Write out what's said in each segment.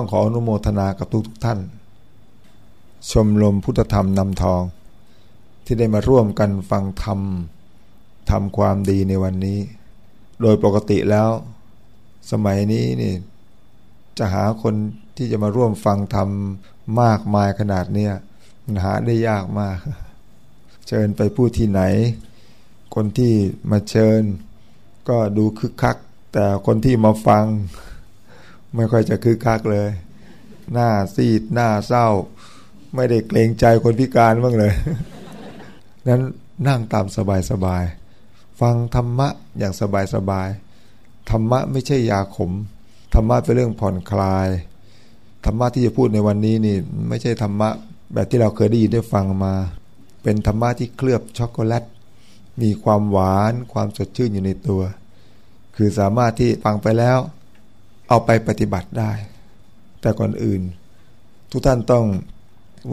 ต้องขออนุโมทนากับทุกทุกท่าน ชมรมพุทธธรรมนำทอง ที่ได้มาร่วมกันฟังธรรมทำความดีในวันนี้ โดยปกติแล้ว สมัยนี้นี่จะหาคนที่จะมาร่วมฟังธรรมมากมายขนาดเนี้ยหาได้ยากมาก เชิญไปพูดที่ไหน คนที่มาเชิญ ก็ดูคึกคัก แต่คนที่มาฟัง ไม่ค่อยจะคึกคักเลย หน้าซีดหน้าเศร้า ไม่ได้เกรงใจคนพิการบ้างเลย นั้นนั่งตามสบายสบายฟังธรรมะอย่างสบายสบายธรรมะไม่ใช่ยาขม ธรรมะเป็นเรื่องผ่อนคลาย ธรรมะที่จะพูดในวันนี้นี่ ไม่ใช่ธรรมะ แบบที่เราเคยได้ยินได้ฟังมา เป็นธรรมะที่เคลือบช็อกโกแลต มีความหวานความสดชื่นอยู่ในตัว คือสามารถที่ฟังไปแล้ว เอาไปปฏิบัติได้ แต่ก่อนอื่น ทุกท่านต้อง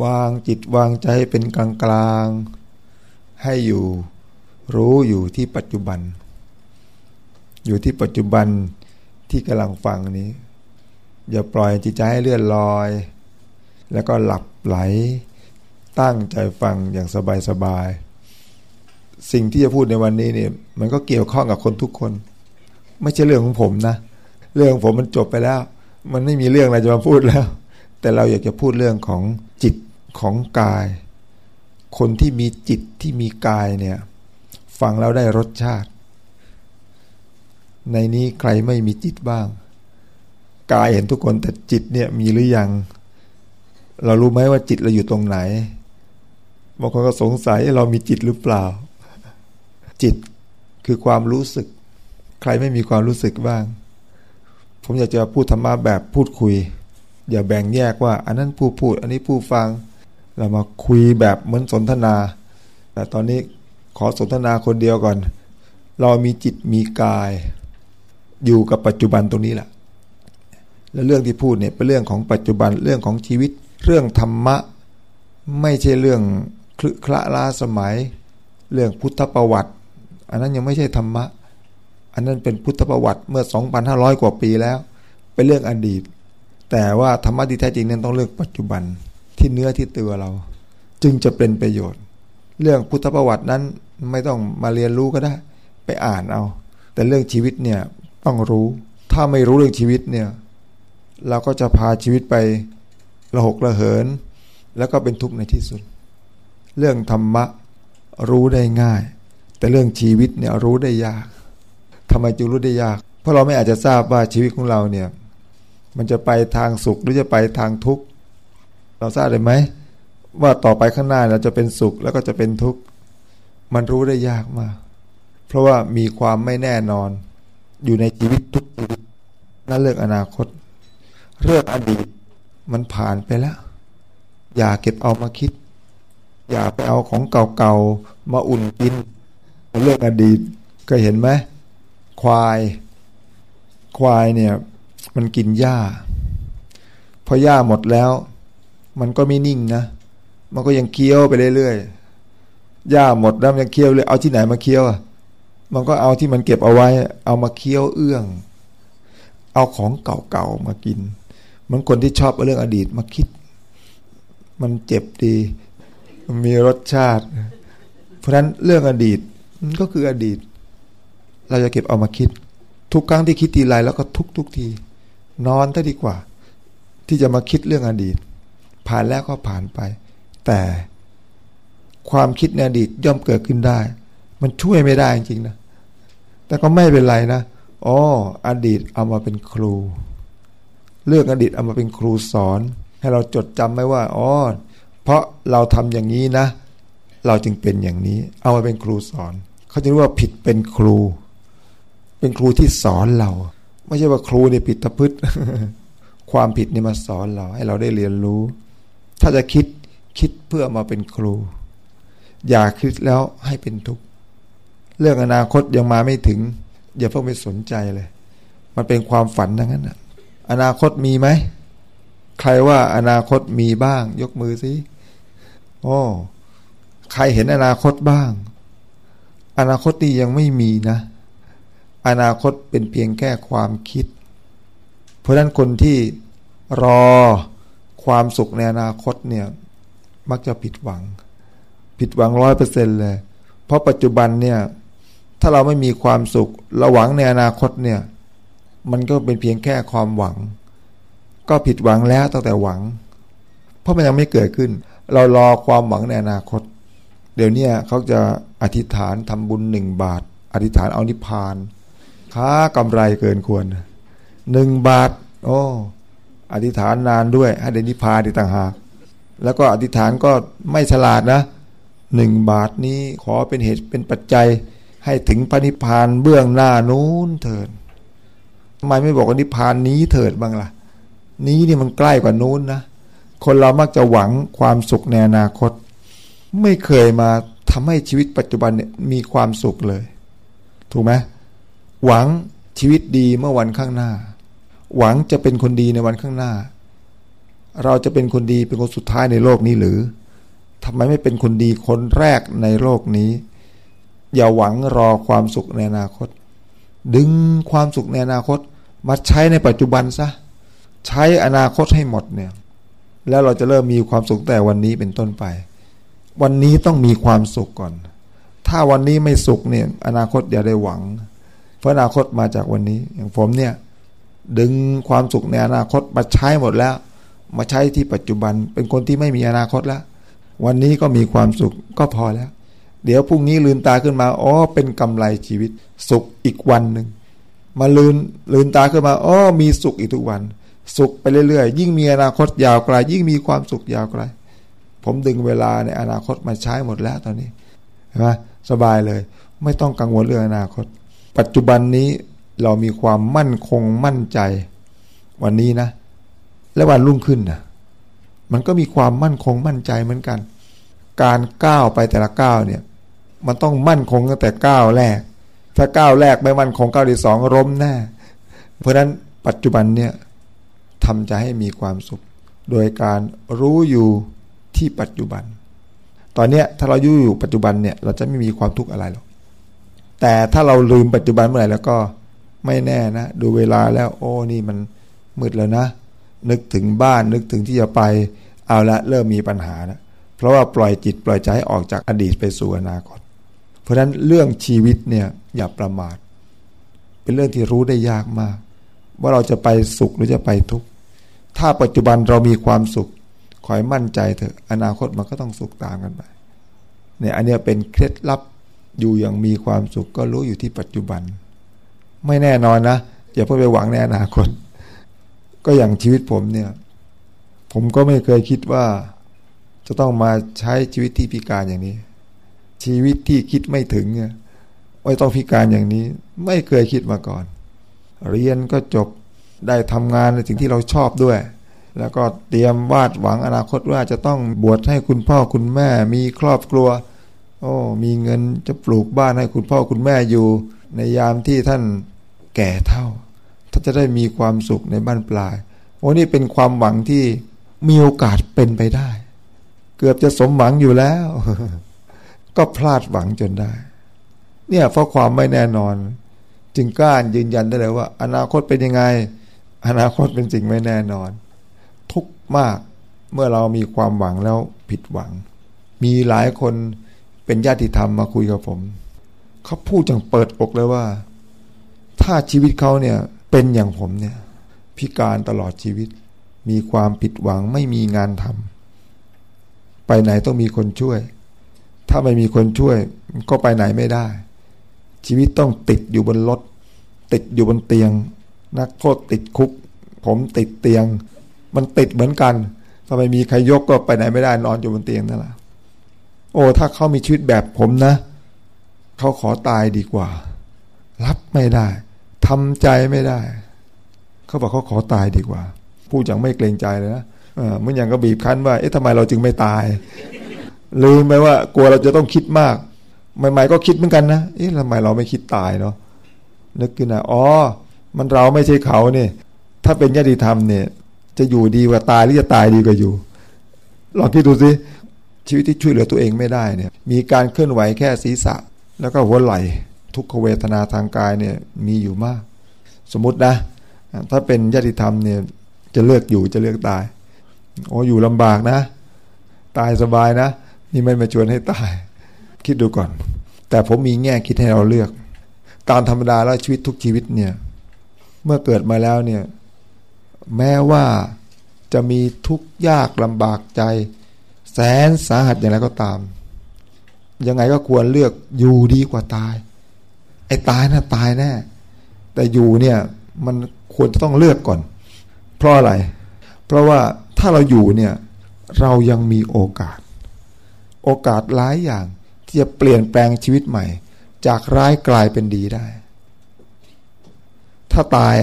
วางจิตวางใจเป็นกลางกลางให้อยู่รู้อยู่ที่ปัจจุบัน อยู่ที่ปัจจุบันที่กำลังฟังนี้ อย่าปล่อยจิตใจให้เลื่อนลอย แล้วก็หลับไหล ตั้งใจฟังอย่างสบายๆสิ่งที่จะพูดในวันนี้เนี่ยมันก็เกี่ยวข้องกับคนทุกคน ไม่ใช่เรื่องของผมนะ เรื่องของผมมันจบไปแล้ว มันไม่มีเรื่องอะไรจะมาพูดแล้ว แต่เราอยากจะพูดเรื่องของจิตของกาย คนที่มีจิตที่มีกายเนี่ยฟังแล้วได้รสชาติ ในนี้ใครไม่มีจิตบ้าง กายเห็นทุกคนแต่จิตเนี่ยมีหรือยัง เรารู้ไหมว่าจิตเราอยู่ตรงไหนบางคนก็สงสัยเรามีจิตหรือเปล่า จิตคือความรู้สึก ใครไม่มีความรู้สึกบ้าง ผมอยากจะพูดธรรมะแบบพูดคุย อย่าแบ่งแยกว่า อันนั้นผู้พูด อันนี้ผู้ฟัง เรามาคุยแบบเหมือนสนทนา แต่ตอนนี้ขอสนทนาคนเดียวก่อน เรามีจิตมีกาย อยู่กับปัจจุบันตรงนี้แหละแล้วเรื่องที่พูดเนี่ยเป็นเรื่องของปัจจุบันเรื่องของชีวิต เรื่องธรรมะ ไม่ใช่เรื่องคลึคละลาสมัย เรื่องพุทธประวัติ อันนั้นยังไม่ใช่ธรรมะ อันนั้นเป็นพุทธประวัติเมื่อ 2,500 กว่าปีแล้ว เป็นเรื่องอดีต แต่ว่าธรรมะที่แท้จริงนั้นต้องเรื่องปัจจุบันที่เนื้อที่ตัวเรา จึงจะเป็นประโยชน์ เรื่องพุทธประวัตินั้นไม่ต้องมาเรียนรู้ก็ได้ ไปอ่านเอา แต่เรื่องชีวิตเนี่ยต้องรู้ ถ้าไม่รู้เรื่องชีวิตเนี่ยเราก็จะพาชีวิตไประหกระเหิน แล้วก็เป็นทุกข์ในที่สุด เรื่องธรรมะรู้ได้ง่าย แต่เรื่องชีวิตเนี่ยรู้ได้ยาก ทำไมจึงรู้ได้ยาก เพราะเราไม่อาจจะทราบว่าชีวิตของเราเนี่ย มันจะไปทางสุขหรือจะไปทางทุกข์เราทราบได้ไหมว่าต่อไปข้างหน้าเราจะเป็นสุขแล้วก็จะเป็นทุกข์มันรู้ได้ยากมาก เพราะว่ามีความไม่แน่นอน อยู่ในชีวิตทุกชีวิตนั่นเรื่องอนาคต เรื่องอดีตมันผ่านไปแล้ว อย่าเก็บเอามาคิด อย่าไปเอาของเก่าๆมาอุ่นกินเรื่องอดีตก็เห็นไหม ควายควายเนี่ย มันกินหญ้าพอหญ้าหมดแล้ว มันก็ไม่นิ่งนะ มันก็ยังเคี้ยวไปเรื่อยๆหญ้าหมดแล้วยังเคี้ยวเลยเอาที่ไหนมาเคี้ยวอะมันก็เอาที่มันเก็บเอาไว้ เอามาเคี้ยวเอื้อง เอาของเก่าๆมากิน มันคนที่ชอบเรื่องอดีตมาคิด มันเจ็บดีมันมีรสชาติ เพราะฉะนั้นเรื่องอดีตมันก็คืออดีต เราจะเก็บเอามาคิด ทุกครั้งที่คิดทีไรแล้วก็ทุกทุกที นอนถ้าดีกว่า ที่จะมาคิดเรื่องอดีต ผ่านแล้วก็ผ่านไป แต่ความคิดในอดีตย่อมเกิดขึ้นได้ มันช่วยไม่ได้จริงๆนะ แต่ก็ไม่เป็นไรนะอ๋ออดีตเอามาเป็นครูเรื่องอดีตเอามาเป็นครูสอน ให้เราจดจำไว้ว่าอ๋อเพราะเราทำอย่างนี้นะ เราจึงเป็นอย่างนี้ เอามาเป็นครูสอน เขาจะรู้ว่าผิดเป็นครู เป็นครูที่สอนเรา ไม่ใช่ว่าครูเนี่ยผิดตะพืชความผิดนี่มาสอนเรา ให้เราได้เรียนรู้ ถ้าจะคิดคิดเพื่อมาเป็นครู อย่าคิดแล้วให้เป็นทุกข์เรื่องอนาคตยังมาไม่ถึง อย่าเพิ่งไปสนใจเลย มันเป็นความฝันทั้งนั้นนะอนาคตมีไหมใครว่าอนาคตมีบ้าง ยกมือสิโอ้ใครเห็นอนาคตบ้าง อนาคตนี้ยังไม่มีนะ อนาคตเป็นเพียงแค่ความคิด เพราะนั้นคนที่รอความสุขในอนาคตเนี่ยมักจะผิดหวัง ผิดหวังร้อยเปอร์เซ็นเลย เพราะปัจจุบันเนี่ยถ้าเราไม่มีความสุขราหวังในอนาคตเนี่ยมันก็เป็นเพียงแค่ความหวัง ก็ผิดหวังแล้วตั้งแต่หวัง เพราะมันยังไม่เกิดขึ้น เรารอความหวังในอนาคต เดี๋ยวนี้เขาจะอธิษฐานทำบุญหนึ่งบาท อธิษฐานเอานิพพาน ค้ากำไรเกินควรหนึ่งบาท โอ้อธิษฐานนานด้วยให้ได้นิพพานดีต่างหาก แล้วก็อธิษฐานก็ไม่ฉลาดนะหนึ่งบาทนี้ขอเป็นเหตุเป็นปัจจัย ให้ถึงพระนิพพานเบื้องหน้านู้นเถิดทำไมไม่บอกว่านิพพานนี้เถิดบ้างล่ะ นี้นี่มันใกล้กว่านู้นนะคนเรามักจะหวังความสุขในอนาคต ไม่เคยมาทำให้ชีวิตปัจจุบันเนี่ยมีความสุขเลย ถูกไหม หวังชีวิตดีเมื่อวันข้างหน้า หวังจะเป็นคนดีในวันข้างหน้า เราจะเป็นคนดีเป็นคนสุดท้ายในโลกนี้หรือทำไมไม่เป็นคนดีคนแรกในโลกนี้ อย่าหวังรอความสุขในอนาคต ดึงความสุขในอนาคตมาใช้ในปัจจุบันซะใช้อนาคตให้หมดเนี่ย แล้วเราจะเริ่มมีความสุขแต่วันนี้เป็นต้นไป วันนี้ต้องมีความสุขก่อน ถ้าวันนี้ไม่สุขเนี่ย อนาคตอย่าได้หวัง ราะอนาคตมาจากวันนี้ อย่างผมเนี่ย ดึงความสุขในอนาคตมาใช้หมดแล้ว มาใช้ที่ปัจจุบันเป็นคนที่ไม่มีอนาคตแล้ว วันนี้ก็มีความสุขก็พอแล้ว เดี๋ยวพรุ่งนี้ลืมตาขึ้นมาอ๋อเป็นกำไรชีวิต สุขอีกวันหนึ่งมาลืนลืนตาขึ้นมาอ๋อมีสุขอีกทุกวัน สุขไปเรื่อยๆ ยิ่งมีอนาคตยาวไกลยิ่งมีความสุขยาวไกล ผมดึงเวลาในอนาคตมาใช้หมดแล้วตอนนี้เห็นไหมสบายเลย ไม่ต้องกังวลเรื่องอนาคต ปัจจุบันนี้เรามีความมั่นคงมั่นใจ วันนี้นะ และวันรุ่งขึ้นนะมันก็มีความมั่นคงมั่นใจเหมือนกัน การก้าวไปแต่ละก้าวเนี่ย มันต้องมั่นคงตั้งแต่ก้าวแรก ถ้าก้าวแรกไม่มั่นคงก้าวที่สองล้มแน่เพราะฉะนั้นปัจจุบันเนี่ยทำใจให้มีความสุข โดยการรู้อยู่ที่ปัจจุบัน ตอนเนี้ยถ้าเรายู่อยู่ปัจจุบันเนี่ย เราจะไม่มีความทุกข์อะไรหรอก แต่ถ้าเราลืมปัจจุบันเมื่อไหร่แล้วก็ไม่แน่นะดูเวลาแล้ว โอ้นี่มันมืดแล้วนะ นึกถึงบ้านนึกถึงที่จะไปเอาละเริ่มมีปัญหาแล้วเพราะว่าปล่อยจิตปล่อยใจออกจากอดีตไปสู่อนาคต เพราะฉะนั้นเรื่องชีวิตเนี่ยอย่าประมาท เป็นเรื่องที่รู้ได้ยากมาก ว่าเราจะไปสุขหรือจะไปทุกข์ถ้าปัจจุบันเรามีความสุขคอยมั่นใจเถอะอนาคตมันก็ต้องสุขตามกันไปเนี่ยอันนี้เป็นเคล็ดลับ อยู่อย่างมีความสุขก็รู้อยู่ที่ปัจจุบัน ไม่แน่นอนนะ อย่าเพิ่งไปหวังในอนาคต ก็อย่างชีวิตผมเนี่ย ผมก็ไม่เคยคิดว่า จะต้องมาใช้ชีวิตที่พิการอย่างนี้ ชีวิตที่คิดไม่ถึงเนี่ยว่าต้องพิการอย่างนี้ ไม่เคยคิดมาก่อน เรียนก็จบได้ทำงานในสิ่งที่เราชอบด้วย แล้วก็เตรียมวาดหวังอนาคตว่าจะต้องบวชให้คุณพ่อคุณแม่มีครอบครัว อ้ มีเงินจะปลูกบ้านให้คุณพ่อคุณแม่อยู่ ในยามที่ท่านแก่เท่าถ้านจะได้มีความสุขในบ้านปลาย โอ้นี่เป็นความหวังที่มีโอกาสเป็นไปได้ เกือบจะสมหวังอยู่แล้ว ก็พลาดหวังจนได้ เนี่ยเพราะความไม่แน่นอน จึงกล้ายืนยันได้เลยว่า อนาคตเป็นยังไง อนาคตเป็นสิ่งไม่แน่นอน ทุกมากเมื่อเรามีความหวังแล้วผิดหวัง มีหลายคน เป็นญาติธรรมมาคุยกับผม เขาพูดจังเปิดอกเลยว่า ถ้าชีวิตเขาเนี่ยเป็นอย่างผมเนี่ย พิการตลอดชีวิต มีความผิดหวังไม่มีงานทำไปไหนต้องมีคนช่วย ถ้าไม่มีคนช่วย ก็ไปไหนไม่ได้ ชีวิตต้องติดอยู่บนรถ ติดอยู่บนเตียง นักโทษติดคุก ผมติดเตียง มันติดเหมือนกันถ้าไม่มีใครยกก็ไปไหนไม่ได้นอนอยู่บนเตียงนั่นแหละ โอ้ถ้าเขามีชีวิตแบบผมนะเขาขอตายดีกว่า รับไม่ได้ทำใจไม่ได้ เขาบอกเขาขอตายดีกว่า พูดอย่างไม่เกรงใจเลยนะเหมือนอย่างก็บีบคั้นว่า เอ๊ะทำไมเราจึงไม่ตาย ลืมไปว่ากลัวเราจะต้องคิดมาก ใหม่ ๆ ก็คิดเหมือนกันนะ เอ๊ะทำไมเราไม่คิดตายเนาะ นึกขึ้นนะอ๋อ มันเราไม่ใช่เขาเนี่ย ถ้าเป็นญาติธรรมเนี่ย จะอยู่ดีกว่าตายหรือจะตายดีกว่าอยู่ ลองคิดดูสิ ชีวิตที่ช่วยเหลือตัวเองไม่ได้เนี่ยมีการเคลื่อนไหวแค่ศีรษะ แล้วก็หัวไหล่ทุกขเวทนาทางกายเนี่ยมีอยู่มาก สมมตินะ ถ้าเป็นญาติธรรมเนี่ยจะเลือกอยู่จะเลือกตาย โอ้อยู่ลำบากนะ ตายสบายนะ นี่ไม่มาชวนให้ตาย คิดดูก่อน แต่ผมมีแง่คิดให้เราเลือก ตามธรรมดาแล้วชีวิตทุกชีวิตเนี่ย เมื่อเกิดมาแล้วเนี่ย แม้ว่าจะมีทุกข์ยากลำบากใจ แสนสาหัสอย่างไรก็ตาม ยังไงก็ควรเลือกอยู่ดีกว่าตาย ไอ้ตายนะตายแน่แต่อยู่เนี่ยมันควรจะต้องเลือกก่อน เพราะอะไร เพราะว่าถ้าเราอยู่เนี่ยเรายังมีโอกาส โอกาสหลายอย่างที่จะเปลี่ยนแปลงชีวิตใหม่ จากร้ายกลายเป็นดีได้ ถ้าตาย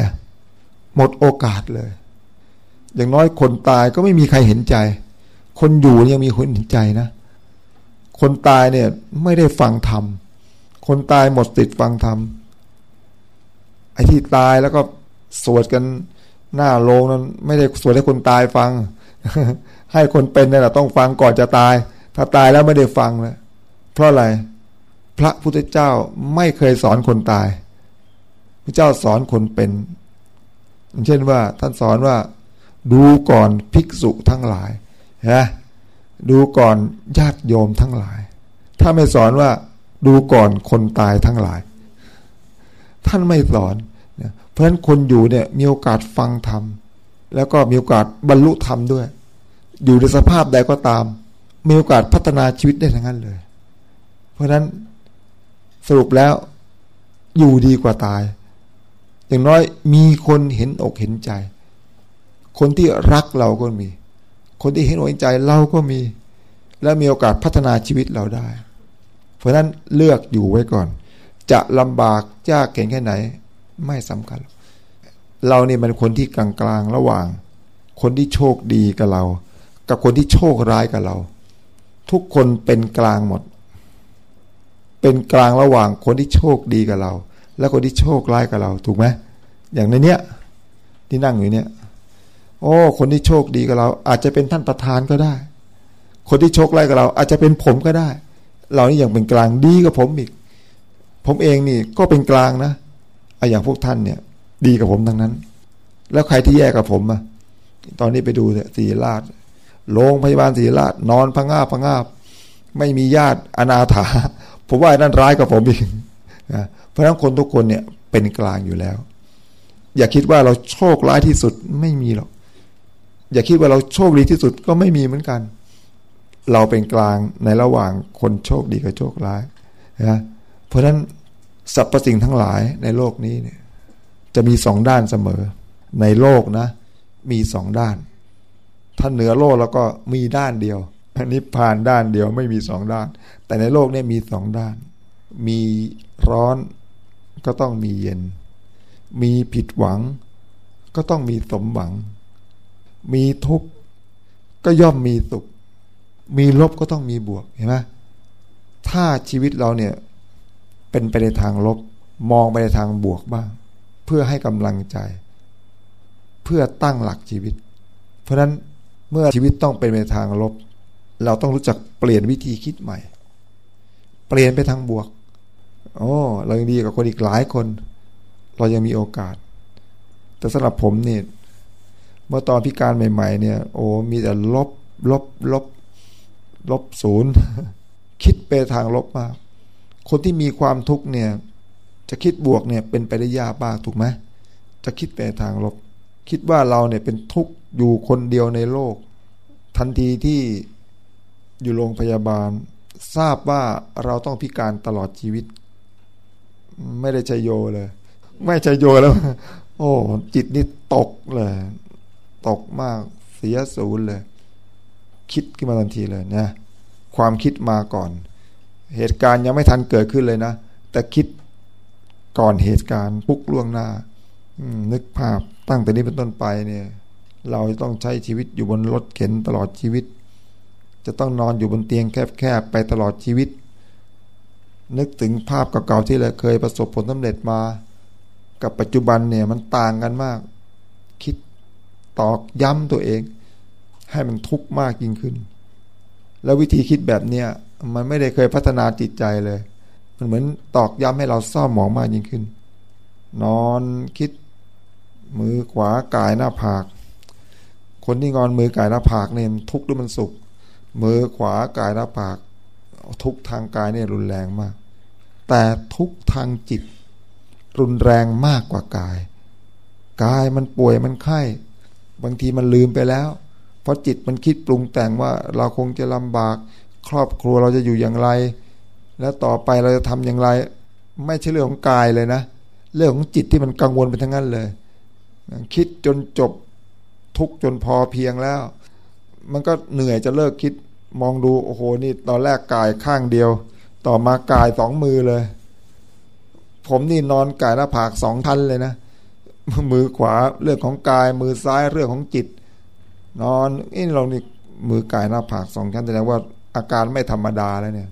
หมดโอกาสเลย อย่างน้อยคนตายก็ไม่มีใครเห็นใจ คนอยู่ยังมีคนเห็นใจนะ คนตายเนี่ยไม่ได้ฟังธรรม คนตายหมดติดฟังธรรม ไอ้ที่ตายแล้วก็สวดกันหน้าโรงนั้นไม่ได้สวดให้คนตายฟัง ให้คนเป็นนี่แหละต้องฟังก่อนจะตาย ถ้าตายแล้วไม่ได้ฟังเลยเพราะอะไร พระพุทธเจ้าไม่เคยสอนคนตาย พระเจ้าสอนคนเป็น เช่นว่าท่านสอนว่า ดูก่อนภิกษุทั้งหลาย นะดูก่อนญาติโยมทั้งหลาย ถ้าไม่สอนว่าดูก่อนคนตายทั้งหลาย ท่านไม่สอน เพราะฉะนั้นคนอยู่เนี่ยมีโอกาสฟังธรรม แล้วก็มีโอกาสบรรลุธรรมด้วย อยู่ในสภาพใดก็ตาม มีโอกาสพัฒนาชีวิตได้ทั้งนั้นเลย เพราะฉะนั้นสรุปแล้วอยู่ดีกว่าตาย อย่างน้อยมีคนเห็นอกเห็นใจ คนที่รักเราก็มี คนที่เห็นอกเห็นใจเราก็มี และมีโอกาสพัฒนาชีวิตเราได้ เพราะฉะนั้นเลือกอยู่ไว้ก่อน จะลำบากยากเก่งแค่ไหน ไม่สำคัญ เราเนี่ยมันคนที่กลางๆระหว่าง คนที่โชคดีกับเรา กับคนที่โชคร้ายกับเรา ทุกคนเป็นกลางหมด เป็นกลางระหว่างคนที่โชคดีกับเรา และคนที่โชคร้ายกับเรา ถูกไหมอย่างในเนี้ยที่นั่งอยู่เนี่ย โอ้ คนที่โชคดีกับเรา อาจจะเป็นท่านประธานก็ได้ คนที่โชคร้ายกับเรา อาจจะเป็นผมก็ได้ เรานี่อย่างเป็นกลางดีกับผมอีก ผมเองนี่ก็เป็นกลางนะไออย่างพวกท่านเนี่ย ดีกับผมทั้งนั้น แล้วใครที่แย่กับผมอะตอนนี้ไปดูเนี่ยสีราชโรงพยาบาลสีราชนอนพังงาพังงาบไม่มีญาติอนาถาผมว่านั่นร้ายกับผมอีกนะเพราะฉะนั้นคนทุกคนเนี่ยเป็นกลางอยู่แล้ว อย่าคิดว่าเราโชคร้ายที่สุดไม่มีหรอก อย่าคิดว่าเราโชคดีที่สุดก็ไม่มีเหมือนกัน เราเป็นกลางในระหว่างคนโชคดีกับโชคร้ายนะเพราะฉะนั้นสรรพสิ่งทั้งหลายในโลกนี้เนี่ย จะมีสองด้านเสมอ ในโลกนะ มีสองด้าน ถ้าเหนือโลกแล้วก็มีด้านเดียวนนี้ผ่านด้านเดียวไม่มีสองด้าน แต่ในโลกนี้มีสองด้าน มีร้อนก็ต้องมีเย็น มีผิดหวัง ก็ต้องมีสมหวัง มีทุกข์ก็ย่อมมีสุข มีลบก็ต้องมีบวกเห็นไหมถ้าชีวิตเราเนี่ยเป็นไปในทางลบ มองไปในทางบวกบ้าง เพื่อให้กำลังใจ เพื่อตั้งหลักชีวิต เพราะนั้นเมื่อชีวิตต้องเป็นไปในทางลบ เราต้องรู้จักเปลี่ยนวิธีคิดใหม่ เปลี่ยนไปทางบวกโอ้เรายังดีกับคนอีกหลายคน เรายังมีโอกาส แต่สำหรับผมเนี่ย เมื่อตอนพิการใหม่ ๆ เนี่ย โอ้มีแต่ลบลบลบลบศูนย์คิดไปทางลบมาก คนที่มีความทุกข์เนี่ย จะคิดบวกเนี่ยเป็นไปได้ยากมากถูกไหมจะคิดไปทางลบ คิดว่าเราเนี่ยเป็นทุกข์อยู่คนเดียวในโลก ทันทีที่อยู่โรงพยาบาล ทราบว่าเราต้องพิการตลอดชีวิต ไม่ได้ใจโยเลย ไม่ใจโยแล้ว โอ้จิตนี่ตกเลย ตกมากเสียศูนย์เลย คิดขึ้นมาทันทีเลยนะความคิดมาก่อน เหตุการณ์ยังไม่ทันเกิดขึ้นเลยนะ แต่คิดก่อนเหตุการณ์ปุ๊กล่วงหน้านึกภาพตั้งแต่นี้เป็นต้นไปเนี่ย เราจะต้องใช้ชีวิตอยู่บนรถเข็นตลอดชีวิต จะต้องนอนอยู่บนเตียงแคบๆไปตลอดชีวิต นึกถึงภาพเก่าๆที่เราเคยประสบผลสำเร็จมา กับปัจจุบันเนี่ยมันต่างกันมาก ตอกย้ำตัวเอง ให้มันทุกข์มากยิ่งขึ้น แล้ววิธีคิดแบบเนี้ยมันไม่ได้เคยพัฒนาจิตใจเลย มันเหมือนตอกย้ำให้เราเศร้าหมองมากยิ่งขึ้น นอนคิดมือขวากายหน้าผาก คนที่งอนมือกายหน้าผากเนี่ยทุกข์หรือมันสุข มือขวากายหน้าผาก ทุกทางกายเนี่ยรุนแรงมาก แต่ทุกทางจิต รุนแรงมากกว่ากาย กายมันป่วยมันไข้ บางทีมันลืมไปแล้ว เพราะจิตมันคิดปรุงแต่งว่าเราคงจะลำบาก ครอบครัวเราจะอยู่อย่างไร แล้วต่อไปเราจะทำอย่างไร ไม่ใช่เรื่องของกายเลยนะ เรื่องของจิตที่มันกังวลไปทั้งนั้นเลย คิดจนจบทุกจนพอเพียงแล้ว มันก็เหนื่อยจะเลิกคิดมองดูโอ้โหนี่ตอนแรกกายข้างเดียว ต่อมากายสองมือเลย ผมนี่นอนกายหน้าผากสองทันเลยนะ มือขวาเรื่องของกาย มือซ้ายเรื่องของจิต นอนนี่เรานี่มือกายหน้าผากสองชั้นแสดงว่าอาการไม่ธรรมดาแล้วเนี่ย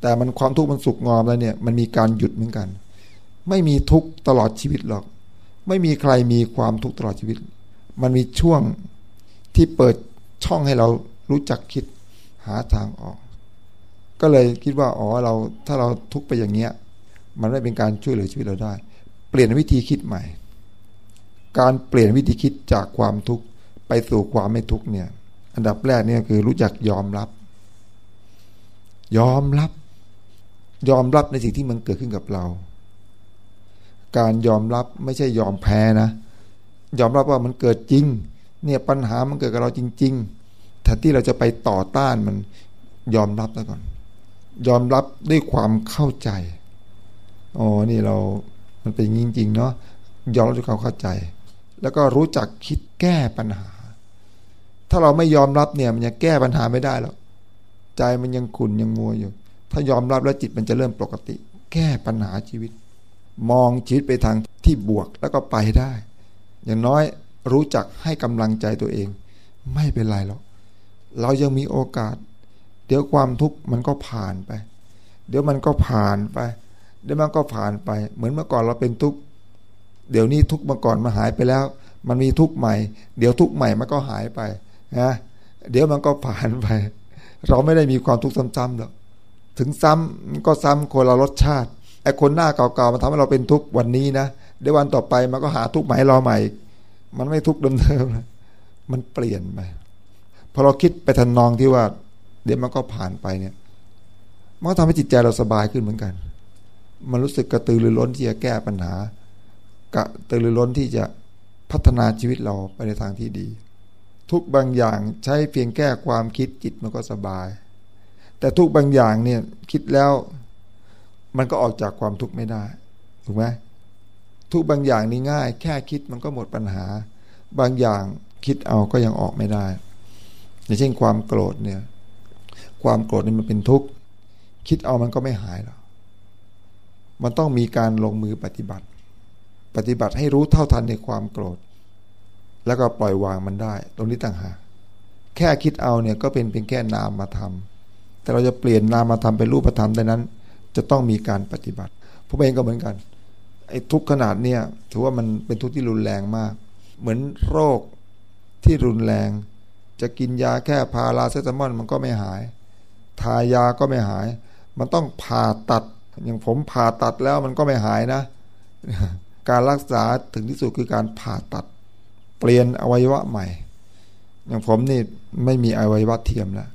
แต่มันความทุกข์มันสุกงอมแล้วเนี่ย มันมีการหยุดเหมือนกัน ไม่มีทุกข์ตลอดชีวิตหรอก ไม่มีใครมีความทุกข์ตลอดชีวิต มันมีช่วงที่เปิดช่องให้เรารู้จักคิดหาทางออก ก็เลยคิดว่าอ๋อเราถ้าเราทุกไปอย่างเงี้ย มันไม่เป็นการช่วยเหลือชีวิตเราได้ ปลี่ยนวิธีคิดใหม่ การเปลี่ยนวิธีคิดจากความทุกข์ไปสู่ความไม่ทุกข์เนี่ย อันดับแรกเนี่ยคือรู้จักยอมรับ ยอมรับ ยอมรับในสิ่งที่มันเกิดขึ้นกับเรา การยอมรับไม่ใช่ยอมแพ้นะ ยอมรับว่ามันเกิดจริง เนี่ยปัญหามันเกิดกับเราจริง ๆแทนที่เราจะไปต่อต้านมันยอมรับแล้วก่อน ยอมรับด้วยความเข้าใจ อ๋อ นี่เรา มันเป็นจริงๆเนาะยอมรับด้วยความเข้าใจ แล้วก็รู้จักคิดแก้ปัญหา ถ้าเราไม่ยอมรับเนี่ย มันยังแก้ปัญหาไม่ได้หรอกใจมันยังขุ่นยังมัวอยู่ ถ้ายอมรับแล้วจิตมันจะเริ่มปกติ แก้ปัญหาชีวิต มองชีวิตไปทางที่บวกแล้วก็ไปได้ อย่างน้อยรู้จักให้กำลังใจตัวเอง ไม่เป็นไรหรอกเรายังมีโอกาส เดี๋ยวความทุกข์มันก็ผ่านไป เดี๋ยวมันก็ผ่านไป เดี๋ยวมันก็ผ่านไป เหมือนเมื่อก่อนเราเป็นทุกข์เดี๋ยวนี้ทุกข์เมื่อก่อนมาหายไปแล้ว มันมีทุกข์ใหม่ เดี๋ยวทุกข์ใหม่มันก็หายไปนะเดี๋ยวมันก็ผ่านไป เราไม่ได้มีความทุกข์ซ้ำๆหรอกถึงซ้ำก็ซ้ำคนละรสชาติไอ้คนหน้าเก่าๆมาทำให้เราเป็นทุกข์วันนี้นะเดี๋ยววันต่อไปมันก็หาทุกข์ใหม่รอใหม่ มันไม่ทุกข์เดิมๆมันเปลี่ยนไปพอเราคิดไปทันนองที่ว่า เดี๋ยวมันก็ผ่านไปเนี่ย มันก็ทำให้จิตใจเราสบายขึ้นเหมือนกัน มันรู้สึกกระตือรือร้นที่จะแก้ปัญหา กระตือรือร้นที่จะพัฒนาชีวิตเราไปในทางที่ดี ทุกบางอย่างใช้เพียงแก้ความคิดจิตมันก็สบาย แต่ทุกบางอย่างเนี่ยคิดแล้วมันก็ออกจากความทุกข์ไม่ได้ถูกไหมทุกบางอย่างนี่ง่าย แค่คิดมันก็หมดปัญหา บางอย่างคิดเอาก็ยังออกไม่ได้อย่างเช่นความโกรธเนี่ย ความโกรธนี่มันเป็นทุกข์ คิดเอามันก็ไม่หายหรอก มันต้องมีการลงมือปฏิบัติ ปฏิบัติให้รู้เท่าทันในความโกรธ แล้วก็ปล่อยวางมันได้ ตรงนี้ต่างหากแค่คิดเอาเนี่ยก็เป็นเพียงแค่นามมาทำแต่เราจะเปลี่ยนนามมาทำเป็นรูปธรรมได้นั้น จะต้องมีการปฏิบัติผมเองก็เหมือนกันไอ้ทุกขนาดเนี่ยถือว่ามันเป็นทุกข์ที่รุนแรงมาก เหมือนโรคที่รุนแรง จะกินยาแค่พาราเซตามอลมันก็ไม่หาย ทายาก็ไม่หาย มันต้องผ่าตัด อย่างผมผ่าตัดแล้วมันก็ไม่หายนะ การรักษาถึงที่สุดคือการผ่าตัด เปลี่ยนอวัยวะใหม่ อย่างผมนี่ไม่มีอวัยวะเทียมแล้ว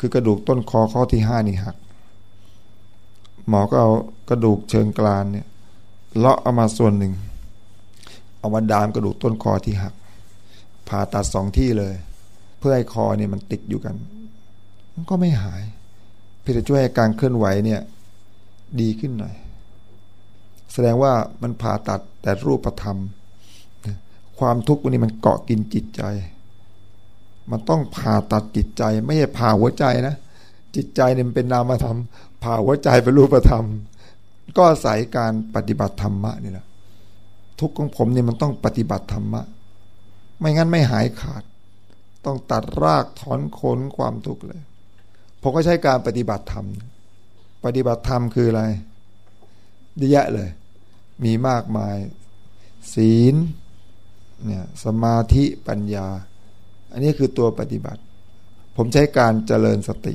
คือกระดูกต้นคอข้อที่ห้านี่หัก หมอก็เอากระดูกเชิงกรานเนี่ยเลาะเอามาส่วนหนึ่งเอามาดามกระดูกต้นคอที่หัก ผ่าตัดสองที่เลย เพื่อให้คอเนี่ยมันติดอยู่กัน มันก็ไม่หายเพื่อจะช่วยให้การเคลื่อนไหวเนี่ย ดีขึ้นหน่อย แสดงว่ามันผ่าตัดแต่รูปธรรม ความทุกข์วันนี้มันเกาะกินจิตใจ มันต้องผ่าตัดจิตใจ ไม่ใช่ผ่าหัวใจนะ จิตใจเนี่ยมันเป็นนามธรรม ผ่าหัวใจเป็นรูปธรรม ก็อาศัยการปฏิบัติธรรมะนี่แหละทุกข์ของผมเนี่ยมันต้องปฏิบัติธรรมะ ไม่งั้นไม่หายขาด ต้องตัดรากถอนโคนความทุกข์เลย ผมก็ใช้การปฏิบัติธรรม ปฏิบัติธรรมคืออะไรเยอะแยะเลย มีมากมาย ศีลเนี่ยสมาธิปัญญา อันนี้คือตัวปฏิบัติ ผมใช้การเจริญสติ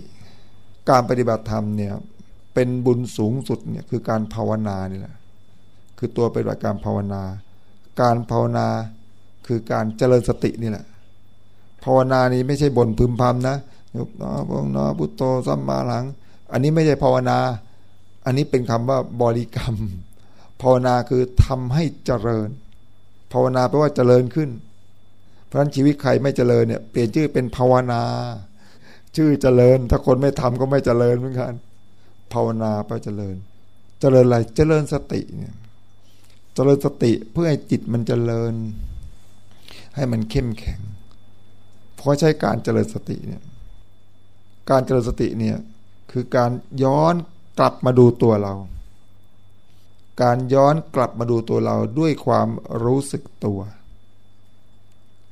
การปฏิบัติธรรมเนี่ยเป็นบุญสูงสุดเนี่ยคือการภาวนานี่แหละคือตัวเป็นการภาวนา การภาวนาคือการเจริญสตินี่แหละภาวนานี้ไม่ใช่บ่นพึมพำนะยกนอพงนอพุทโธสัมมาหลัง อันนี้ไม่ใช่ภาวนา อันนี้เป็นคำว่าบริกรรม ภาวนาคือทำให้เจริญ ภาวนาแปลว่าเจริญขึ้น เพราะฉะนั้นชีวิตใครไม่เจริญเนี่ยเปลี่ยนชื่อเป็นภาวนา ชื่อเจริญ ถ้าคนไม่ทำก็ไม่เจริญเหมือนกัน ภาวนาไปลเจริญ เจริญอะไร เจริญสติเนี่ย เจริญสติเพื่อให้จิตมันเจริญ ให้มันเข้มแข็ง เพราะใช้การเจริญสติเนี่ย การเจริญสติเนี่ย คือการย้อนกลับมาดูตัวเรา การย้อนกลับมาดูตัวเราด้วยความรู้สึกตัว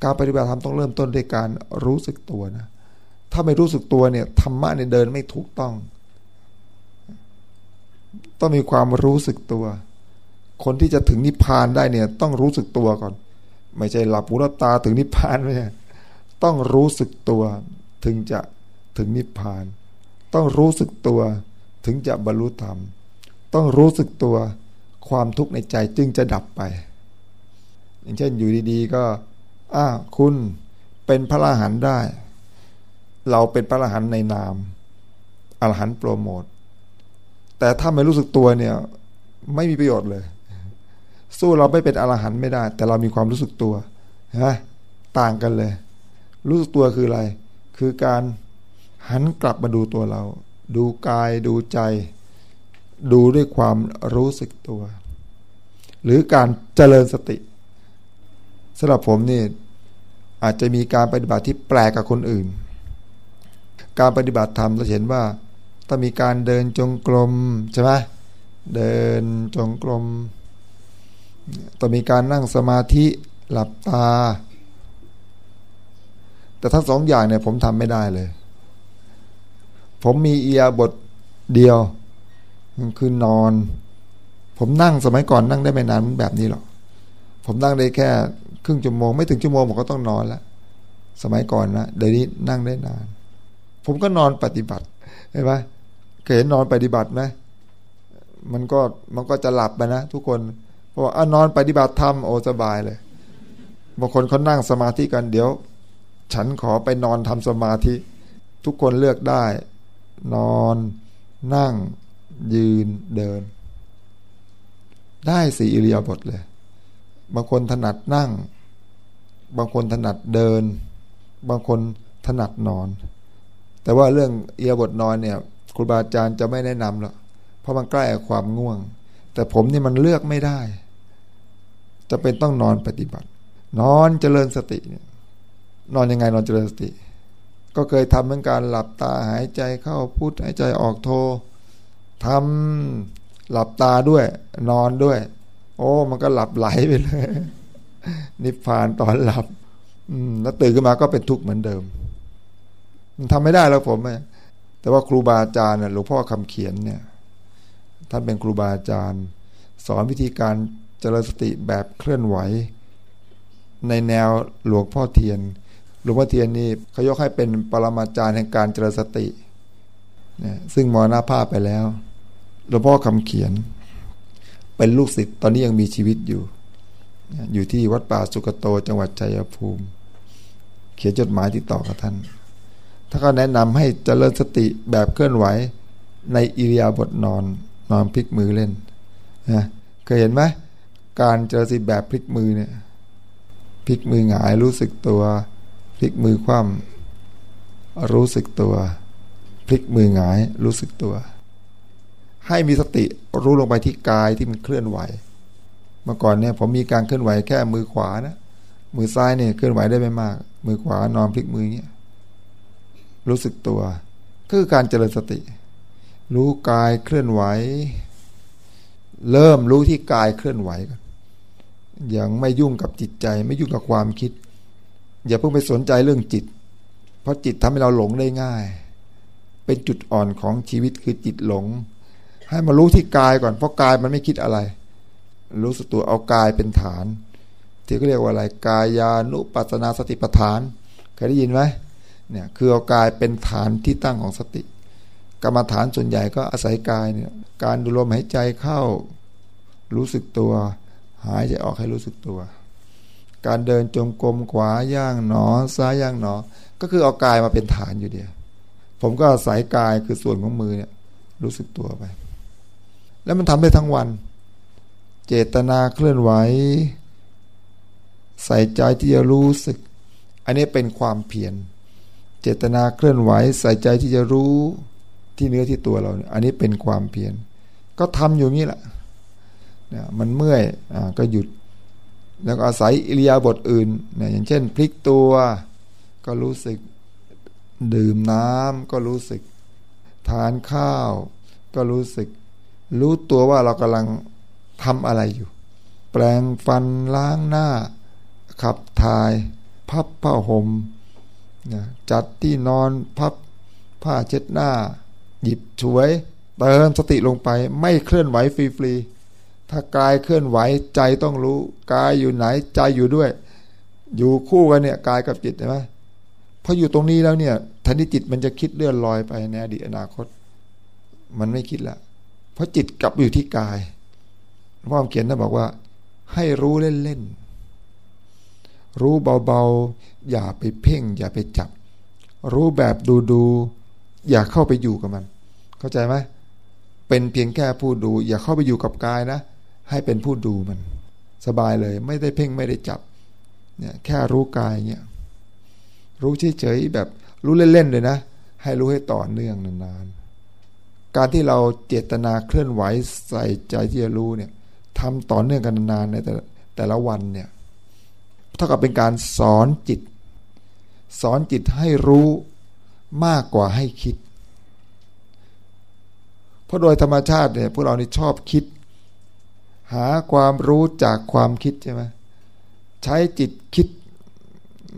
การปฏิบัติธรรมต้องเริ่มต้นด้วยการรู้สึกตัวนะ ถ้าไม่รู้สึกตัวเนี่ยธรรมะเนี่ยเดินไม่ถูกต้อง ต้องมีความรู้สึกตัว คนที่จะถึงนิพพานได้เนี่ยต้องรู้สึกตัวก่อน ไม่ใช่หลับหูหลับตาถึงนิพพานไม่ใช่ต้องรู้สึกตัวถึงจะถึงนิพพาน ต้องรู้สึกตัวถึงจะบรรลุธรรม ต้องรู้สึกตัวความทุกข์ในใจจึงจะดับไป อย่างเช่นอยู่ดีๆก็อ้าคุณเป็นพระอรหันต์ได้ เราเป็นพระอรหันต์ในนามอรหันต์โปรโมทแต่ถ้าไม่รู้สึกตัวเนี่ย ไม่มีประโยชน์เลย สู้เราไม่เป็นอรหันต์ไม่ได้ แต่เรามีความรู้สึกตัวนะต่างกันเลย รู้สึกตัวคืออะไร คือการ หันกลับมาดูตัวเรา ดูกายดูใจ ดูด้วยความรู้สึกตัว หรือการเจริญสติสำหรับผมนี่อาจจะมีการปฏิบัติที่แปลกกับคนอื่น การปฏิบัติธรรมเราเห็นว่าต้องมีการเดินจงกรมใช่ไหมเดินจงกรมต้องมีการนั่งสมาธิหลับตา แต่ทั้งสองอย่างเนี่ยผมทำไม่ได้เลย ผมมีเอียบทเดียวคือนอน ผมนั่งสมัยก่อนนั่งได้ไม่นานแบบนี้หรอกผมนั่งได้แค่ครึ่งชั่วโมงไม่ถึงชั่วโมงผมก็ต้องนอนแล้วสมัยก่อนนะเดี๋ยวนี้นั่งได้นาน ผมก็นอนปฏิบัติเห็นไหมเคยเห็นนอนปฏิบัติไหมมันก็มันก็จะหลับไปนะทุกคนเพราะว่าอนอนปฏิบัติธรรมโอสบายเลยบางคนเขานั่งสมาธิกันเดี๋ยว ฉันขอไปนอนทำสมาธิ ทุกคนเลือกได้ นอน นั่ง ยืนเดิน ได้สี่อิริยาบถเลย บางคนถนัดนั่ง บางคนถนัดเดิน บางคนถนัดนอน แต่ว่าเรื่องอิริยาบถนอนเนี่ยครูบาอาจารย์จะไม่แนะนำหรอกเพราะมันใกล้ความง่วง แต่ผมนี่มันเลือกไม่ได้จะเป็นต้องนอนปฏิบัติ นอนเจริญสติเนี่ยนอนยังไงนอนเจริญสติ ก็เคยทำเหมือนการหลับตาหายใจเข้าพุทหายใจออกโททำหลับตาด้วย นอนด้วย โอ้ มันก็หลับไหลไปเลย นิพพานตอนหลับแล้วตื่นขึ้นมาก็เป็นทุกข์เหมือนเดิม มันทำไม่ได้แล้วผมแต่ว่าครูบาอาจารย์หลวงพ่อคำเขียนเนี่ย ท่านเป็นครูบาอาจารย์ สอนวิธีการเจริญสติแบบเคลื่อนไหว ในแนวหลวงพ่อเทียน หลวงพ่อเทียนนี่เขายกให้เป็นปรมาจารย์แห่งการเจริญสตินะซึ่งมรณภาพไปแล้วหลวงพ่อคำเขียน เป็นลูกศิษย์ตอนนี้ยังมีชีวิตอยู่ อยู่ที่วัดป่าสุกโตจังหวัดชัยภูมิ เขียนจดหมายติดต่อกับท่านถ้าเขาแนะนำให้เจริญสติแบบเคลื่อนไหวในอิริยาบถนอนนอนพลิกมือเล่นนะเคยเห็นไหมการเจริญสติแบบพลิกมือเนี่ยพลิกมือหงายรู้สึกตัว พลิกมือคว่ำรู้สึกตัว พลิกมือหงายรู้สึกตัว ให้มีสติรู้ลงไปที่กายที่มันเคลื่อนไหว เมื่อก่อนเนี่ยผมมีการเคลื่อนไหวแค่มือขวานะมือซ้ายเนี่ยเคลื่อนไหวได้ไม่มาก มือขวานอนพลิกมือเงี้ยรู้สึกตัวคือการเจริญสติ รู้กายเคลื่อนไหว เริ่มรู้ที่กายเคลื่อนไหวก่อนอย่างไม่ยุ่งกับจิตใจ ไม่ยุ่งกับความคิด อย่าเพิ่งไปสนใจเรื่องจิต เพราะจิตทำให้เราหลงได้ง่าย เป็นจุดอ่อนของชีวิตคือจิตหลง ให้มารู้ที่กายก่อนเพราะกายมันไม่คิดอะไร รู้สึกตัวเอากายเป็นฐาน ที่เขาเรียกว่าอะไรกายานุปัสนาสติปัฏฐานเคยได้ยินไหมเนี่ยคือเอากายเป็นฐานที่ตั้งของสติ กรรมฐานส่วนใหญ่ก็อาศัยกายเนี่ยการดูลมหายใจเข้า รู้สึกตัว หายใจออกให้รู้สึกตัว การเดินจงกรมขวาย่างหนอ ซ้ายย่างหนอ ก็คือเอากายมาเป็นฐานอยู่เดียวผมก็อาศัยกายคือส่วนของมือเนี่ย รู้สึกตัวไป แล้วมันทำได้ทั้งวัน เจตนาเคลื่อนไหว ใส่ใจที่จะรู้สึก อันนี้เป็นความเพียรเจตนาเคลื่อนไหว ใส่ใจที่จะรู้ที่เนื้อที่ตัวเรา อันนี้เป็นความเพียรก็ทำอยู่งี้แหละนะมันเมื่อยอก็หยุด แล้วก็อาศัยอิริยาบถอื่นนะอย่างเช่น พลิกตัวก็รู้สึก ดื่มน้ำก็รู้สึก ทานข้าว ก็รู้สึก รู้ตัวว่าเรากำลังทำอะไรอยู่ แปลงฟันล้างหน้า ขับถ่าย พับผ้าห่มนะจัดที่นอนพับผ้าเช็ดหน้า หยิบช่วย เติมสติลงไปไม่เคลื่อนไหวฟรีๆ ถ้ากายเคลื่อนไหวใจต้องรู้กายอยู่ไหนใจอยู่ด้วย อยู่คู่กันเนี่ยกายกับจิตใช่ไหมพออยู่ตรงนี้แล้วเนี่ยทันทีจิตมันจะคิดเลื่อนลอยไปในอดีตอนาคต มันไม่คิดละเพราะจิตกลับอยู่ที่กายพ่อเขียนนะบอกว่า ให้รู้เล่นๆรู้เบาๆ อย่าไปเพ่ง อย่าไปจับ รู้แบบดูๆอย่าเข้าไปอยู่กับมัน เข้าใจไหมเป็นเพียงแค่ผู้ดู อย่าเข้าไปอยู่กับกายนะ ให้เป็นผู้ดูมัน สบายเลย ไม่ได้เพ่งไม่ได้จับเนี่ยแค่รู้กายเนี่ยรู้เฉยๆแบบรู้เล่นๆเลยนะ ให้รู้ให้ต่อเนื่องนานๆการที่เราเจตนาเคลื่อนไหวใส่ใจที่จะรู้เนี่ยทำต่อเนื่องกันนานๆในแต่แต่ละวันเนี่ยเท่ากับเป็นการสอนจิต สอนจิตให้รู้มากกว่าให้คิด เพราะโดยธรรมชาติเนี่ยพวกเรานี่ชอบคิด หาความรู้จากความคิดใช่ไหมใช้จิตคิด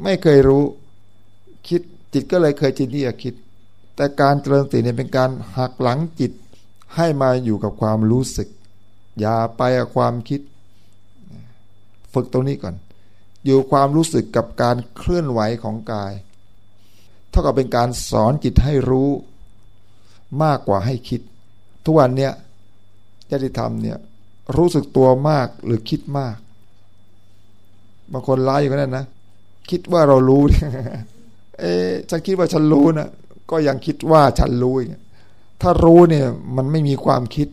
ไม่เคยรู้ คิดจิตก็เลยเคยจินที่จะคิด แต่การเจริญสติเนี่ยเป็นการหักหลังจิตให้มาอยู่กับความรู้สึก อย่าไปกับความคิด ฝึกตรงนี้ก่อน อยู่ความรู้สึกกับการเคลื่อนไหวของกาย เท่ากับเป็นการสอนจิตให้รู้มากกว่าให้คิด ทุกวันเนี้ยญาติธรรมเนี่ย รู้สึกตัวมากหรือคิดมาก บางคนร้ายอย่างนั้นนะ คิดว่าเรารู้ เอ๊ฉันคิดว่าฉันรู้นะก็ยังคิดว่าฉันรู้อย่างถ้ารู้เนี่ย มันไม่มีความคิด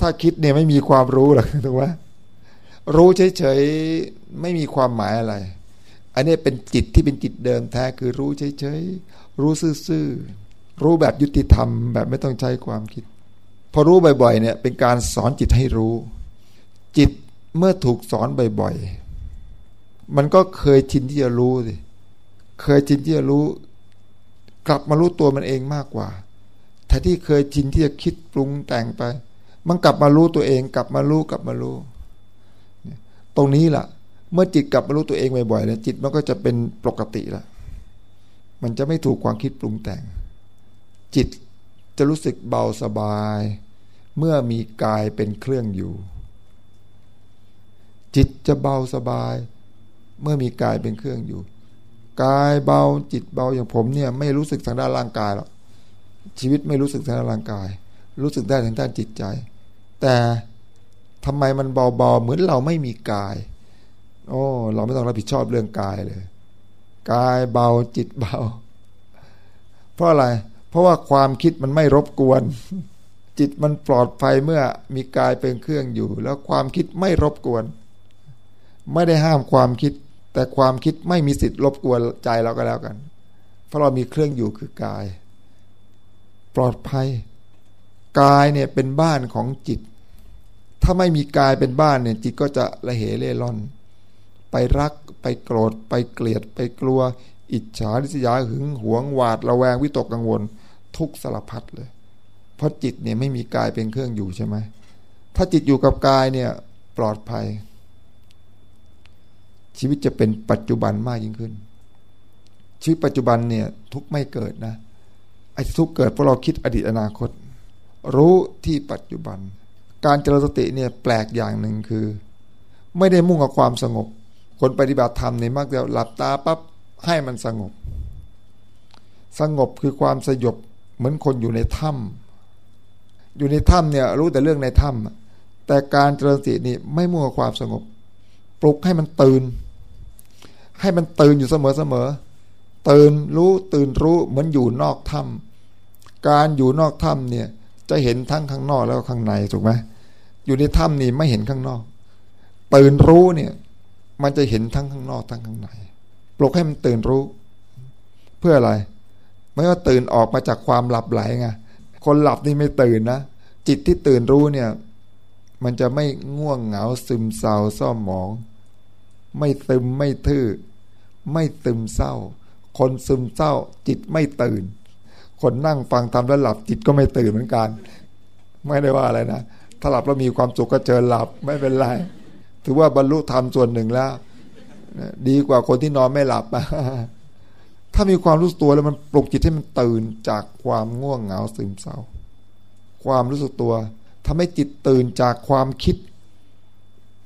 ถ้าคิดเนี่ยไม่มีความรู้หรอกถูกไหมรู้เฉยๆไม่มีความหมายอะไร อันนี้เป็นจิตที่เป็นจิตเดิมแท้คือรู้เฉยๆรู้ซื่อๆรู้แบบยุติธรรม แบบไม่ต้องใช้ความคิด พอรู้บ่อย ๆ เนี่ย เป็นการสอนจิตให้รู้ จิตเมื่อถูกสอนบ่อยๆ มันก็เคยชินที่จะรู้สิ เคยชินที่จะรู้ กลับมารู้ตัวมันเองมากกว่าแต่ที่เคยชินที่จะคิดปรุงแต่งไป มันกลับมารู้ตัวเอง กลับมารู้กลับมารู้ ตรงนี้ล่ะ เมื่อจิตกลับมารู้ตัวเองบ่อยๆแล้วจิตมันก็จะเป็นปกติละมันจะไม่ถูกความคิดปรุงแต่ง จิตจะรู้สึกเบาสบาย เมื่อมีกายเป็นเครื่องอยู่ จิตจะเบาสบาย เมื่อมีกายเป็นเครื่องอยู่ กายเบาจิตเบาอย่างผมเนี่ย ไม่รู้สึกทางด้านร่างกายหรอกชีวิตไม่รู้สึกทางด้านร่างกาย รู้สึกได้ทางด้านจิตใจ แต่ทำไมมันเบาๆเหมือนเราไม่มีกาย โอ้เราไม่ต้องรับผิดชอบเรื่องกายเลย กายเบาจิตเบา เพราะอะไร เพราะว่าความคิดมันไม่รบกวน จิตมันปลอดภัยเมื่อมีกายเป็นเครื่องอยู่ แล้วความคิดไม่รบกวน ไม่ได้ห้ามความคิด แต่ความคิดไม่มีสิทธิ์รบกวนใจเราก็แล้วกัน เพราะเรามีเครื่องอยู่คือกาย ปลอดภัย กายเนี่ยเป็นบ้านของจิต ถ้าไม่มีกายเป็นบ้านเนี่ยจิตก็จะละเหเล่ร่อน ไปรักไปโกรธ ไปเกลียดไปกลัว อิจฉาริษยาหึงหวงหวาดระแวงวิตกกังวล ทุกสารพัดเลย เพราะจิตเนี่ยไม่มีกายเป็นเครื่องอยู่ใช่ไหมถ้าจิตอยู่กับกายเนี่ยปลอดภัย ชีวิตจะเป็นปัจจุบันมากยิ่งขึ้น ชีวิตปัจจุบันเนี่ยทุกไม่เกิดนะไอ้ทุกเกิดเพราะเราคิดอดีตอนาคต รู้ที่ปัจจุบัน การเจริญสติเนี่ยแปลกอย่างหนึ่งคือ ไม่ได้มุ่งกับความสงบ คนปฏิบัติธรรมเนี่ยมักจะหลับตาปั๊บให้มันสงบ สงบคือความสยบเหมือนคนอยู่ในถ้ำอยู่ในถ้ำเนี่ยรู้แต่เรื่องในถ้ำแต่การเจริญสตินี่ไม่มุ่งกับความสงบ ปลุกให้มันตื่น ให้มันตื่นอยู่เสมอเสมอตื่นรู้ตื่นรู้เหมือนอยู่นอกถ้ำการอยู่นอกถ้ำเนี่ย จะเห็นทั้งข้างนอกแล้วข้างในถูกไหมอยู่ในถ้ำนี่ไม่เห็นข้างนอก ตื่นรู้เนี่ย มันจะเห็นทั้งข้างนอกทั้งข้างในปลุกให้มันตื่นรู้ เพื่ออะไรไม่ว่าตื่นออกมาจากความหลับไหลไงคนหลับนี่ไม่ตื่นนะจิตที่ตื่นรู้เนี่ย มันจะไม่ง่วงเหงาซึมเศร้าซ่อมหมอง ไม่ซึมไม่ทื่อ ไม่ซึมเศร้า คนซึมเศร้า จิตไม่ตื่น คนนั่งฟังทำแล้วหลับจิตก็ไม่ตื่นเหมือนกัน ไม่ได้ว่าอะไรนะถ้าหลับแล้วมีความสุขก็เจอหลับไม่เป็นไร ถือว่าบรรลุธรรมส่วนหนึ่งแล้ว ดีกว่าคนที่นอนไม่หลับถ้ามีความรู้สึกตัวแล้วมันปลุกจิตให้มันตื่นจากความง่วงเหงาซึมเศร้า ความรู้สึกตัวทำให้จิตตื่นจากความคิด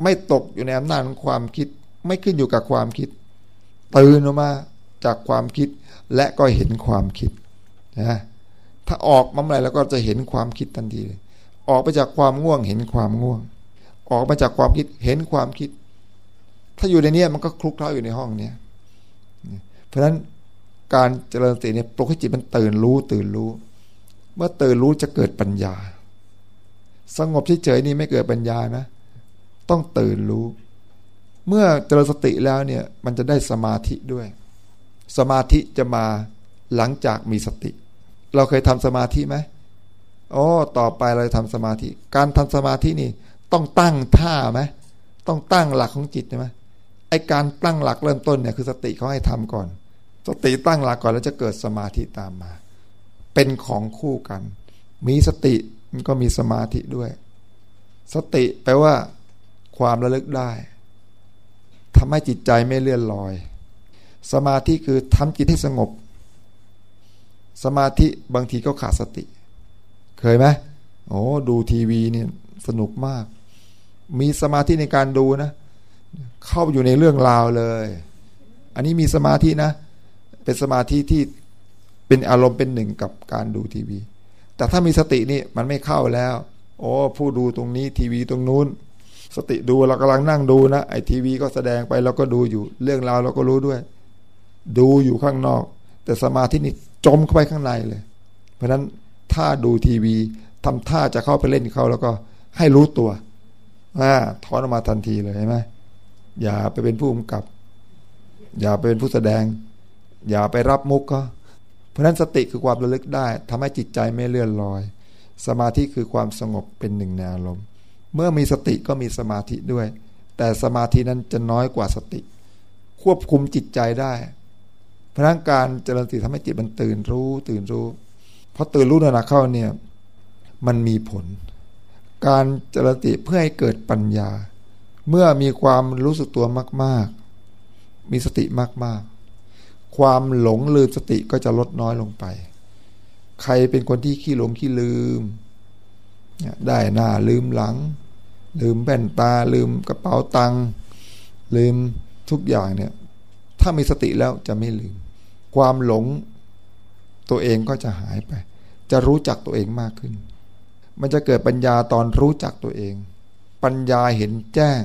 ไม่ตกอยู่ในอำนาจของความคิด ไม่ขึ้นอยู่กับความคิด ตื่นออกมาจากความคิดและก็เห็นความคิดนะถ้าออกมาเมื่อไหร่แล้วก็จะเห็นความคิดทันทีเลยออกไปจากความง่วงเห็นความง่วง ออกมาจากความคิดเห็นความคิด ถ้าอยู่ในนี้มันก็คลุกเคล้าอยู่ในห้องเนี้ยเพราะฉะนั้นการเจริญสติเนี่ยปลุกให้จิตมันตื่นรู้ตื่นรู้ เมื่อตื่นรู้จะเกิดปัญญา สงบเฉยๆนี่ไม่เกิดปัญญานะ ต้องตื่นรู้ เมื่อเจริญสติแล้วเนี่ยมันจะได้สมาธิด้วย สมาธิจะมาหลังจากมีสติ เราเคยทำสมาธิไหมโอ้ต่อไปเราจะทำสมาธิ การทำสมาธินี่ ต้องตั้งท่าไหมต้องตั้งหลักของจิตใช่ไหมไอการตั้งหลักเริ่มต้นเนี่ยคือสติเขาให้ทำก่อน สติตั้งหลักก่อนแล้วจะเกิดสมาธิตามมา เป็นของคู่กัน มีสติมันก็มีสมาธิด้วย สติแปลว่า ความระลึกได้ ทำให้จิตใจไม่เลื่อนลอย สมาธิคือทำจิตให้สงบ สมาธิบางทีก็ขาดสติ เคยไหมโอ้ดูทีวีเนี่ยสนุกมาก มีสมาธิในการดูนะ เข้าอยู่ในเรื่องราวเลย อันนี้มีสมาธินะ เป็นสมาธิที่เป็นอารมณ์เป็นหนึ่งกับการดูทีวี แต่ถ้ามีสตินี่มันไม่เข้าแล้ว โอ้ผู้ดูตรงนี้ทีวีตรงนู้น สติดูเรากำลังนั่งดูนะไอทีวีก็แสดงไปเราก็ดูอยู่ เรื่องราวเราก็รู้ด้วย ดูอยู่ข้างนอก แต่สมาธินี่จมเข้าไปข้างในเลย เพราะนั้นถ้าดูทีวีทำท่าจะเข้าไปเล่นเขาแล้วก็ให้รู้ตัวอ่าถอนออกมาทันทีเลยใช่ไหมอย่าไปเป็นผู้กำกับ อย่าไปเป็นผู้แสดง อย่าไปรับมุกก็เพราะนั้นสติคือความระลึกได้ทำให้จิตใจไม่เลื่อนลอย สมาธิคือความสงบเป็นหนึ่งในอารมณ์ เมื่อมีสติก็มีสมาธิด้วย แต่สมาธินั้นจะน้อยกว่าสติ ควบคุมจิตใจได้พนักการเจริญสติทำให้จิตมันตื่นรู้ ตื่นรู้เพราะตื่นรู้นาเข้าเนี่ยมันมีผล การเจริญสติเพื่อให้เกิดปัญญา เมื่อมีความรู้สึกตัวมาก ๆ มีสติมากๆ ความหลงลืมสติก็จะลดน้อยลงไป ใครเป็นคนที่ขี้หลงขี้ลืม ได้หน้าลืมหลัง ลืมแว่นตาลืมกระเป๋าตังค์ลืมทุกอย่างเนี่ย ถ้ามีสติแล้วจะไม่ลืม ความหลงตัวเองก็จะหายไป จะรู้จักตัวเองมากขึ้น มันจะเกิดปัญญาตอนรู้จักตัวเอง ปัญญาเห็นแจ้ง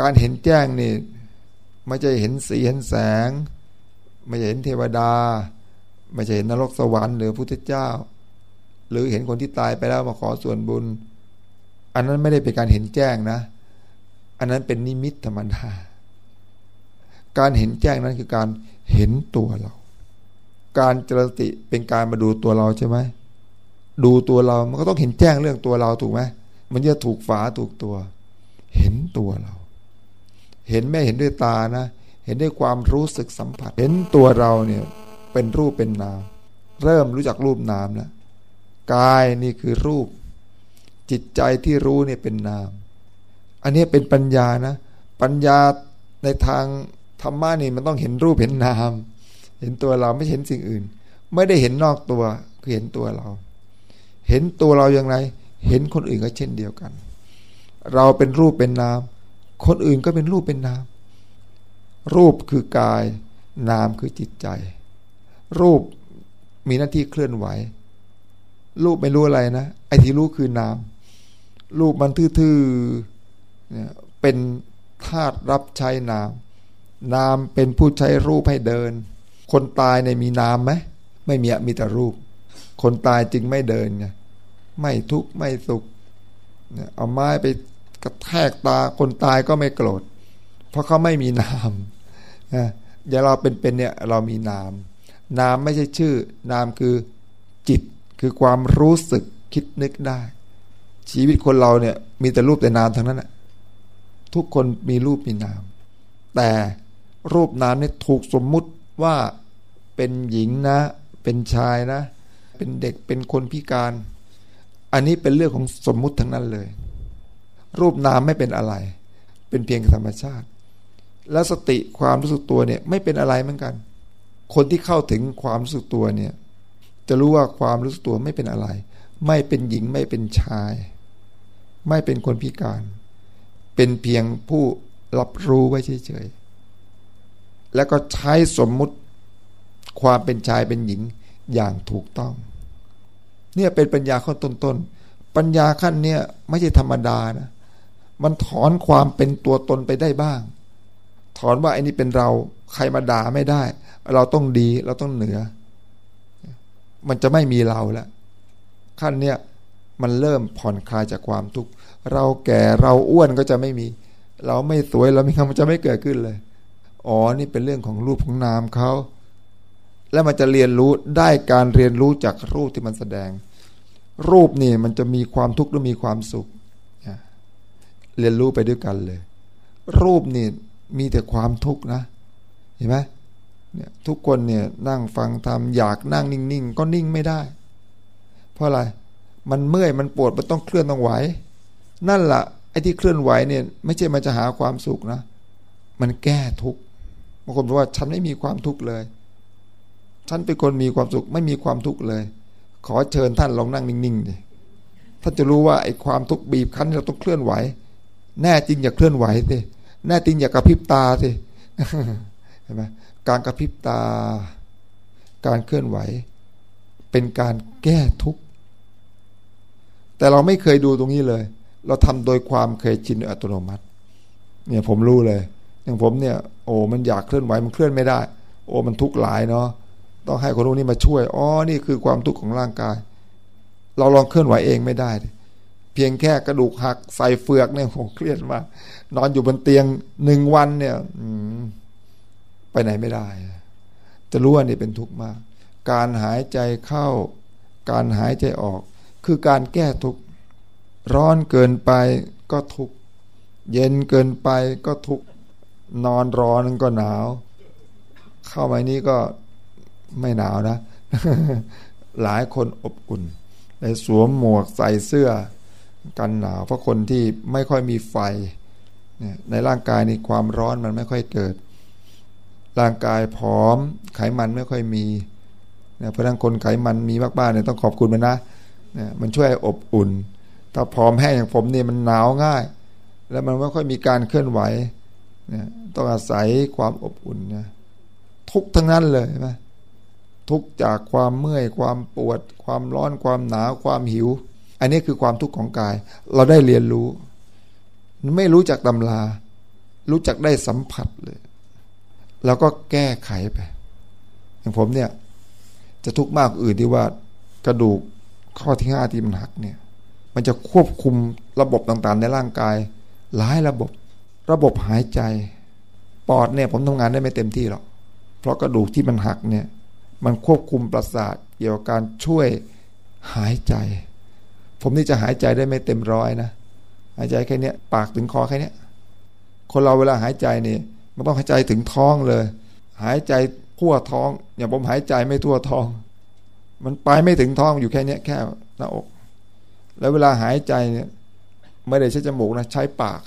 การเห็นแจ้งนี่ไม่ใช่เห็นสีเห็นแสง ไม่เห็นเทวดา ไม่ใช่เห็นนรกสวรรค์หรือพุทธเจ้า หรือเห็นคนที่ตายไปแล้วมาขอส่วนบุญ อันนั้นไม่ได้เป็นการเห็นแจ้งนะ อันนั้นเป็นนิมิตธรรมดาการเห็นแจ้งนั้นคือการเห็นตัวเรา การเจริญสติเป็นการมาดูตัวเราใช่ไหมดูตัวเรา มันก็ต้องเห็นแจ้งเรื่องตัวเราถูกไหมมันจะถูกฝาถูกตัว เห็นตัวเรา เห็นไม่เห็นด้วยตานะ เห็นด้วยความรู้สึกสัมผัส เห็นตัวเราเนี่ยเป็นรูปเป็นนาม เริ่มรู้จักรูปนามแล้วกายนี่คือรูป จิตใจที่รู้เนี่ยเป็นนาม อันนี้เป็นปัญญานะ ปัญญาในทางธรรมะนี่มันต้องเห็นรูปเห็นนาม เห็นตัวเราไม่เห็นสิ่งอื่น ไม่ได้เห็นนอกตัวคือเห็นตัวเรา เห็นตัวเราอย่างไร เห็นคนอื่นก็เช่นเดียวกัน เราเป็นรูปเป็นนาม คนอื่นก็เป็นรูปเป็นนาม รูปคือกาย นามคือจิตใจ รูปมีหน้าที่เคลื่อนไหว รูปไม่รู้อะไรนะไอ้ที่รู้คือนาม รูปมันทื่อๆเนี่ยเป็นธาตุรับใช้นาม นามเป็นผู้ใช้รูปให้เดิน คนตายในมีนามไหมไม่มีมีแต่รูป คนตายจึงไม่เดินไงไม่ทุกข์ไม่สุขเนี่ยเอาไม้ไปกระแทกตาคนตายก็ไม่โกรธเพราะเขาไม่มีนามนะอย่าเราเป็นๆเนี่ยเรามีนาม นามไม่ใช่ชื่อ นามคือจิตคือความรู้สึกคิดนึกได้ ชีวิตคนเราเนี่ย มีแต่รูปแต่นามทั้งนั้นแหะทุกคนมีรูปมีนาม แต่รูปนามนี่ถูกสมมุติว่าเป็นหญิงนะ เป็นชายนะ เป็นเด็กเป็นคนพิการ อันนี้เป็นเรื่องของสมมุติทั้งนั้นเลย รูปนามไม่เป็นอะไร เป็นเพียงธรรมชาติ แล้วสติความรู้สึกตัวเนี่ยไม่เป็นอะไรเหมือนกัน คนที่เข้าถึงความรู้สึกตัวเนี่ยจะรู้ว่าความรู้สึกตัวไม่เป็นอะไร ไม่เป็นหญิงไม่เป็นชาย ไม่เป็นคนพิการ เป็นเพียงผู้รับรู้ไว้เฉยๆ แล้วก็ใช้สมมุติความเป็นชายเป็นหญิงอย่างถูกต้อง เนี่ยเป็นปัญญาขั้นต้นๆ ปัญญาขั้นเนี่ยไม่ใช่ธรรมดานะ มันถอนความเป็นตัวตนไปได้บ้าง ถอนว่าไอ้นี่เป็นเราใครมาด่าไม่ได้ เราต้องดีเราต้องเหนือ มันจะไม่มีเราแล้วขั้นเนี้ย มันเริ่มผ่อนคลายจากความทุกข์เราแก่เราอ้วนก็จะไม่มี เราไม่สวยเราไม่งามมันจะไม่เกิดขึ้นเลย อ๋อนี่เป็นเรื่องของรูปของนามเขาแล้วมันจะเรียนรู้ได้การเรียนรู้จากรูปที่มันแสดง รูปนี่มันจะมีความทุกข์หรือมีความสุข เรียนรู้ไปด้วยกันเลย รูปนี่มีแต่ความทุกข์นะเห็นไหมเนี่ยทุกคนเนี่ยนั่งฟังทำอยากนั่งนิ่งๆ ก็นิ่งไม่ได้ เพราะอะไร มันเมื่อยมันปวดมันต้องเคลื่อนต้องไหว นั่นละ่ะไอ้ที่เคลื่อนไหวเนี่ย ไม่ใช่มันจะหาความสุขนะ มันแก้ทุกข์บางคนบอกว่าฉันไม่มีความทุกข์เลยท่านเป็นคนมีความสุขไม่มีความทุกข์เลย ขอเชิญท่านลองนั่งนิ่งๆดิท่านจะรู้ว่าไอ้ความทุกข์บีบคั้นเราต้องเคลื่อนไหว แน่จริงอย่าเคลื่อนไหวสิแน่จริงอย่ากระพริบตาสิเห็นไหมการกระพริบตา การเคลื่อนไหว เป็นการแก้ทุกข์ แต่เราไม่เคยดูตรงนี้เลย เราทำโดยความเคยชินอัตโนมัติ เนี่ยผมรู้เลย อย่างผมเนี่ย โอ้มันอยากเคลื่อนไหวมันเคลื่อนไม่ได้ โอ้มันทุกข์หลายเนาะต้องให้คนรู้นี้มาช่วยอ๋อนี่คือความทุกข์ของร่างกาย เราลองเคลื่อนไหวเองไม่ได้ เพียงแค่กระดูกหักใส่เฟือกเนี่ยโหเครียดมากนอนอยู่บนเตียงหนึ่งวันเนี่ยไปไหนไม่ได้ จะรู้ว่านี่เป็นทุกข์มาก การหายใจเข้า การหายใจออก คือการแก้ทุกข์ร้อนเกินไปก็ทุกข์เย็นเกินไปก็ทุกข์นอนร้อนก็หนาว เข้ามานี้ก็ไม่หนาวนะ หลายคนอบอุ่นในสวมหมวกใส่เสื้อ กันหนาวเพราะคนที่ไม่ค่อยมีไฟในร่างกายนี่ความร้อนมันไม่ค่อยเกิด ร่างกายผอมไขมันไม่ค่อยมี เพราะนั้นคนไขมันมีมากๆเนี่ยต้องขอบคุณมันนะ มันช่วยอบอุ่น ถ้าผอมแห้งอย่างผมเนี่ยมันหนาวง่าย แล้วมันไม่ค่อยมีการเคลื่อนไหวต้องอาศัยความอบอุ่นนะทุกทั้งนั้นเลยใช่ไหมทุกจากความเมื่อยความปวด ความร้อนความหนาวความหิว อันนี้คือความทุกข์ของกาย เราได้เรียนรู้ ไม่รู้จักตำรา รู้จักได้สัมผัสเลย แล้วก็แก้ไขไป อย่างผมเนี่ย จะทุกข์มากอื่นที่ว่ากระดูก ข้อที่ห้าที่มันหักเนี่ย มันจะควบคุมระบบต่างๆ ในร่างกาย หลายระบบ ระบบหายใจ ปอดเนี่ยผมทำงานได้ไม่เต็มที่หรอก เพราะกระดูกที่มันหักเนี่ย มันควบคุมประสาทเกี่ยวกับการช่วยหายใจ ผมนี่จะหายใจได้ไม่เต็มร้อยนะ หายใจแค่นี้ปากถึงคอแค่นี้คนเราเวลาหายใจเนี่ยมันต้องหายใจถึงท้องเลย หายใจทั่วท้อง อย่างผมหายใจไม่ทั่วท้อง มันไปไม่ถึงท้องอยู่แค่นี้แค่หน้าอก แล้วเวลาหายใจเนี่ยไม่ได้ใช้จมูกนะใช้ปาก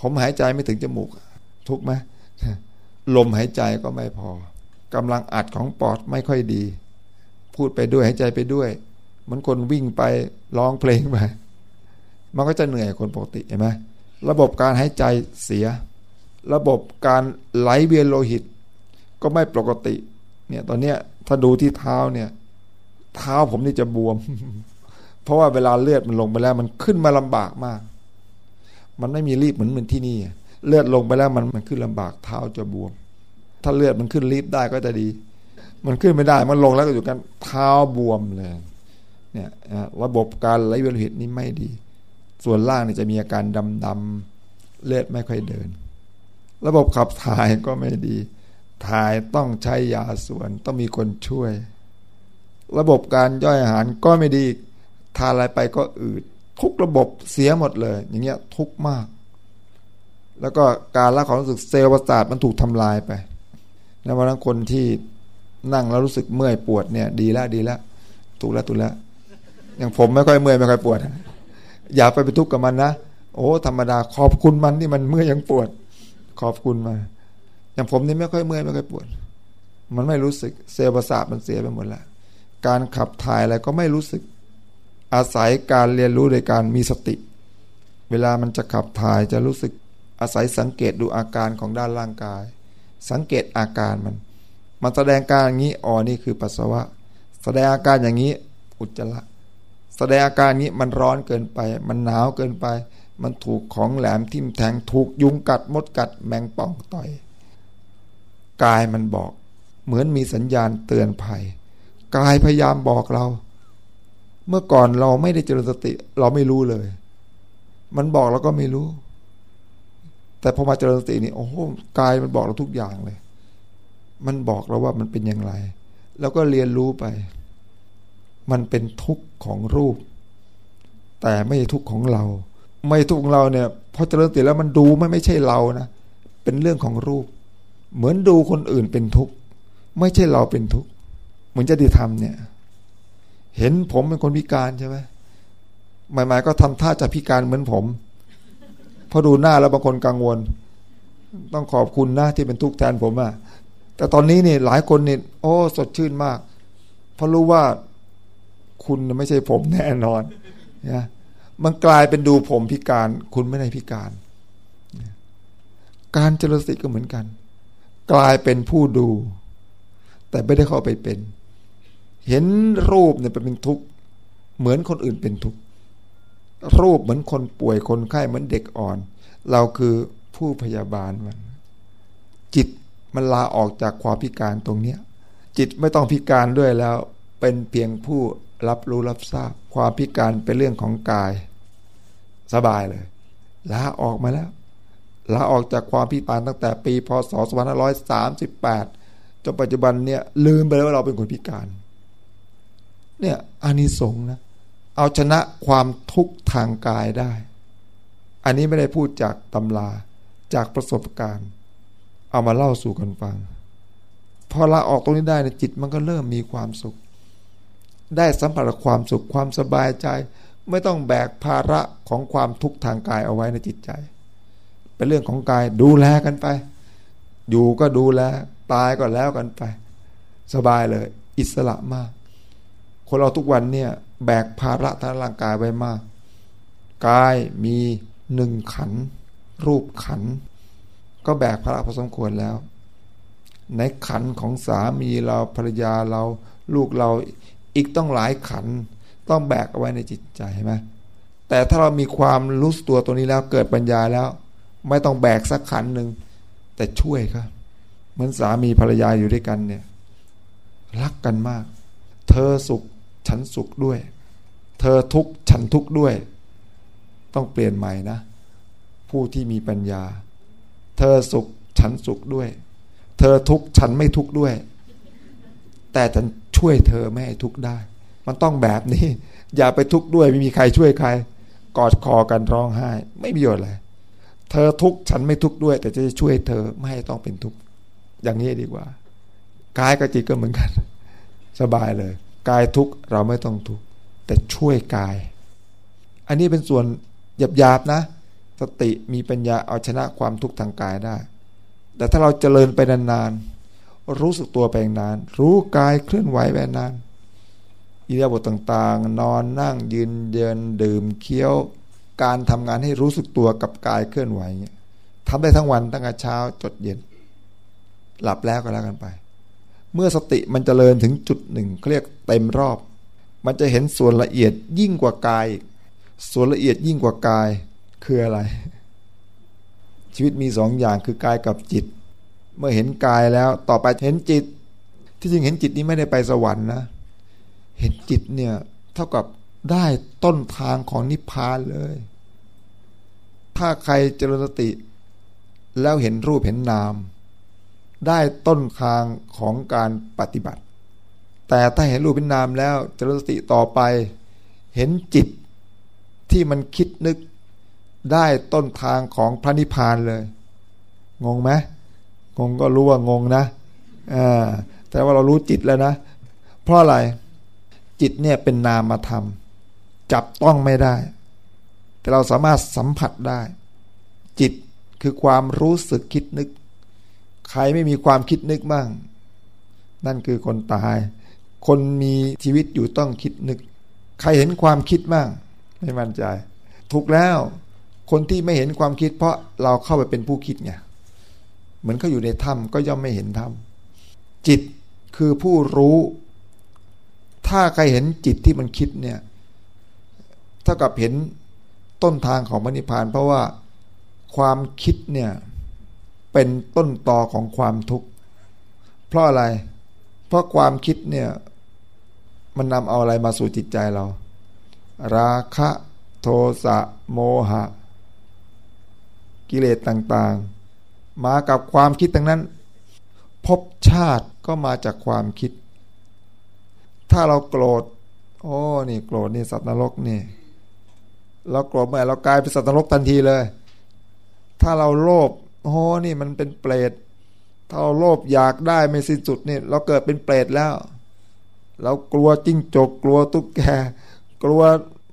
ผมหายใจไม่ถึงจมูก ทุกไหมลมหายใจก็ไม่พอกำลังอัดของปอดไม่ค่อยดี พูดไปด้วยหายใจไปด้วยเหมือนคนวิ่งไปร้องเพลงไปมันก็จะเหนื่อยคนปกติเห็นไหมระบบการหายใจเสีย ระบบการไหลเวียนโลหิต ก็ไม่ปกติเนี่ยตอนเนี้ยถ้าดูที่เท้าเนี่ย เท้าผมนี่จะบวม เพราะว่าเวลาเลือดมันลงไปแล้ว มันขึ้นมาลำบากมาก มันไม่มีรีบเหมือนเหมือนที่นี่ เลือดลงไปแล้วมันมันขึ้นลำบากเท้าจะบวม ถ้าเลือดมันขึ้นรีบได้ก็จะดี มันขึ้นไม่ได้ มันลงแล้วก็อยู่กันเท้าบวมเลย เนี่ยระบบการไหลเวียนโลหิตนี่ไม่ดี ส่วนล่างนี่จะมีอาการดำๆเลือดไม่ค่อยเดิน ระบบขับถ่ายก็ไม่ดีถ่ายต้องใช้ยาส่วนต้องมีคนช่วย ระบบการย่อยอาหารก็ไม่ดีทานอะไรไปก็อืดทุกระบบเสียหมดเลย อย่างเงี้ยทุกมาก แล้วก็การละความรู้สึกเซลล์ประสาทมันถูกทำลายไปแล้ววันนั้นคนที่นั่งแล้วรู้สึกเมื่อยปวดเนี่ย ดีแล้วดีแล้วถูกแล้วถูกแล้วอย่างผมไม่ค่อยเมื่อยไม่ค่อยปวด อย่าไปเป็นทุกข์กับมันนะโอ้ธรรมดาขอบคุณมันที่มันเมื่อยยังปวด ขอบคุณมา อย่างผมนี่ไม่ค่อยเมื่อยไม่ค่อยปวด มันไม่รู้สึกเซลล์ประสาทมันเสียไปหมดแล้ว การขับถ่ายอะไรก็ไม่รู้สึก อาศัยการเรียนรู้โดยการมีสติ เวลามันจะขับถ่ายจะรู้สึกอาศัยสังเกตดูอาการของด้านร่างกาย สังเกตอาการมัน มันแสดงการอย่างนี้อ๋อนี่คือปัสสาวะ แสดงอาการอย่างนี้อุจจาระแสดงอาการนี้มันร้อนเกินไป มันหนาวเกินไป มันถูกของแหลมทิ่มแทงถูกยุงกัดมดกัดแมงป่องต่อย กายมันบอก เหมือนมีสัญญาณเตือนภัย กายพยายามบอกเรา เมื่อก่อนเราไม่ได้เจริญสติ เราไม่รู้เลย มันบอกเราก็ไม่รู้ แต่พอมาเจริญสตินี่โอ้โหกายมันบอกเราทุกอย่างเลย มันบอกเราว่ามันเป็นอย่างไร แล้วก็เรียนรู้ไป มันเป็นทุกข์ของรูป แต่ไม่ทุกข์ของเรา ไม่ทุกข์ของเราเนี่ยพอเจริญสติแล้วมันดูไม่ไม่ใช่เรานะเป็นเรื่องของรูป เหมือนดูคนอื่นเป็นทุกข์ไม่ใช่เราเป็นทุกข์ เหมือนจะดีทำเนี่ย เห็นผมเป็นคนพิการใช่ไหมหมายๆก็ทำท่าจะพิการเหมือนผมพอดูหน้าแล้วบางคนกังวล ต้องขอบคุณนะที่เป็นทุกข์แทนผมอะแต่ตอนนี้นี่หลายคนนี่โอ้สดชื่นมาก เพราะรู้ว่าคุณไม่ใช่ผมแน่นอนนะมันกลายเป็นดูผมพิการ คุณไม่ได้พิการ การเจริญสติก็เหมือนกัน กลายเป็นผู้ดู แต่ไม่ได้เข้าไปเป็น เห็นรูปเนี่ยเป็นทุกข์เหมือนคนอื่นเป็นทุกข์รูปเหมือนคนป่วยคนไข้เหมือนเด็กอ่อน เราคือผู้พยาบาลมัน จิตมันลาออกจากความพิการตรงเนี้ย จิตไม่ต้องพิการด้วยแล้ว เป็นเพียงผู้รับรู้รับทราบ ความพิการเป็นเรื่องของกาย สบายเลยลาออกมาแล้วลาออกจากความพิการตั้งแต่ปีพศ2538จนปัจจุบันเนี่ยลืมไปแล้วว่าเราเป็นคนพิการ เนี่ยอานิสงส์นะ เอาชนะความทุกข์ทางกายได้ อันนี้ไม่ได้พูดจากตำราจากประสบการณ์ เอามาเล่าสู่กันฟัง พอละออกตรงนี้ได้นะจิตมันก็เริ่มมีความสุข ได้สัมผัสความสุขความสบายใจ ไม่ต้องแบกภาระของความทุกข์ทางกายเอาไว้ในจิตใจ เป็นเรื่องของกายดูแลกันไป อยู่ก็ดูแล ตายก็แล้วกันไป สบายเลย อิสระมาก คนเราทุกวันเนี่ยแบกภาระทางร่างกายไว้มาก กายมีหนึ่งขัน รูปขัน ก็แบกภาระพอสมควรแล้ว ในขันของสามีเราภรรยาเราลูกเราอีกต้องหลายขัน ต้องแบกเอาไว้ในจิตใจใช่ไหมแต่ถ้าเรามีความรู้ตัวตัวนี้แล้วเกิดปัญญาแล้ว ไม่ต้องแบกสักขันหนึ่งแต่ช่วยครับเหมือนสามีภรรยาอยู่ด้วยกันเนี่ย รักกันมาก เธอสุข ฉันสุขด้วย เธอทุกข์ฉันทุกข์ด้วย ต้องเปลี่ยนใหม่นะ ผู้ที่มีปัญญา เธอสุขฉันสุขด้วย เธอทุกข์ฉันไม่ทุกข์ด้วย แต่ฉันช่วยเธอไม่ให้ทุกข์ได้ มันต้องแบบนี้ อย่าไปทุกข์ด้วยไม่มีใครช่วยใคร กอดคอกันร้องไห้ ไม่มีประโยชน์เลยเธอทุกข์ฉันไม่ทุกข์ด้วย แต่จะช่วยเธอไม่ให้ต้องเป็นทุกข์อย่างนี้ดีกว่ากายกับจิตก็เหมือนกัน สบายเลย กายทุกเราไม่ต้องทุกแต่ช่วยกาย อันนี้เป็นส่วนหยาบๆนะ สติมีปัญญาเอาชนะความทุกข์ทางกายได้ แต่ถ้าเราเจริญไปนานๆรู้สึกตัวไปนาน รู้กายเคลื่อนไหวไปนานอิริยาบถต่างๆ นอนนั่งยืนเดินดื่มเคี้ยว การทำงานให้รู้สึกตัวกับกายเคลื่อนไหวเงี้ทำได้ทั้งวันตั้งแต่เช้าจดเย็น หลับแล้วก็แล้วกันไป เมื่อสติมันจเจริญถึงจุดหนึ่งเขาเรียกเต็มรอบ มันจะเห็นส่วนละเอียดยิ่งกว่ากาย ส่วนละเอียดยิ่งกว่ากายคืออะไร ชีวิตมีสองอย่างคือกายกับจิต เมื่อเห็นกายแล้วต่อไปเห็นจิต ที่จริงเห็นจิตนี้ไม่ได้ไปสวรรค์นะ เห็นจิตเนี่ยเท่ากับได้ต้นทางของนิพพานเลย ถ้าใครเจริญสติ แล้วเห็นรูปเห็นนาม ได้ต้นทางของการปฏิบัติ แต่ถ้าเห็นรูปเห็นนามแล้วเจริญสติต่อไป เห็นจิตที่มันคิดนึกได้ต้นทางของพระนิพพานเลย งงไหมงงก็รู้ว่างงนะอ่าแต่ว่าเรารู้จิตแล้วนะ เพราะอะไร จิตเนี่ยเป็นนามธรรมจับต้องไม่ได้ แต่เราสามารถสัมผัสได้ จิตคือความรู้สึกคิดนึก ใครไม่มีความคิดนึกบ้าง นั่นคือคนตาย คนมีชีวิตอยู่ต้องคิดนึก ใครเห็นความคิดบ้างไม่มั่นใจ ถูกแล้ว คนที่ไม่เห็นความคิด เพราะเราเข้าไปเป็นผู้คิดไงเหมือนเขาอยู่ในถ้ำก็ย่อมไม่เห็นถ้ำจิตคือผู้รู้ ถ้าใครเห็นจิตที่มันคิดเนี่ยเท่ากับเห็นต้นทางของมรรคผานเพราะว่าความคิดเนี่ย เป็นต้นตอของความทุกข์ เพราะอะไร เพราะความคิดเนี่ยมันนำเอาอะไรมาสู่จิตใจเรา ราคะโทสะโมหะ กิเลสต่างๆ มากับความคิดทั้งนั้นพบชาติก็มาจากความคิด ถ้าเราโกรธ โอ้นี่โกรธนี่สัตว์นรกนี่เราโกรธเมื่อเรากลายเป็นสัตว์นรกทันทีเลย ถ้าเราโลภ โอ้นี่มันเป็นเปรตถ้าเราโลภอยากได้ไม่สิ้นสุดนี่เราเกิดเป็นเปรตแล้ว เรากลัวจิ้งจกกลัวตุ๊กแก กลัว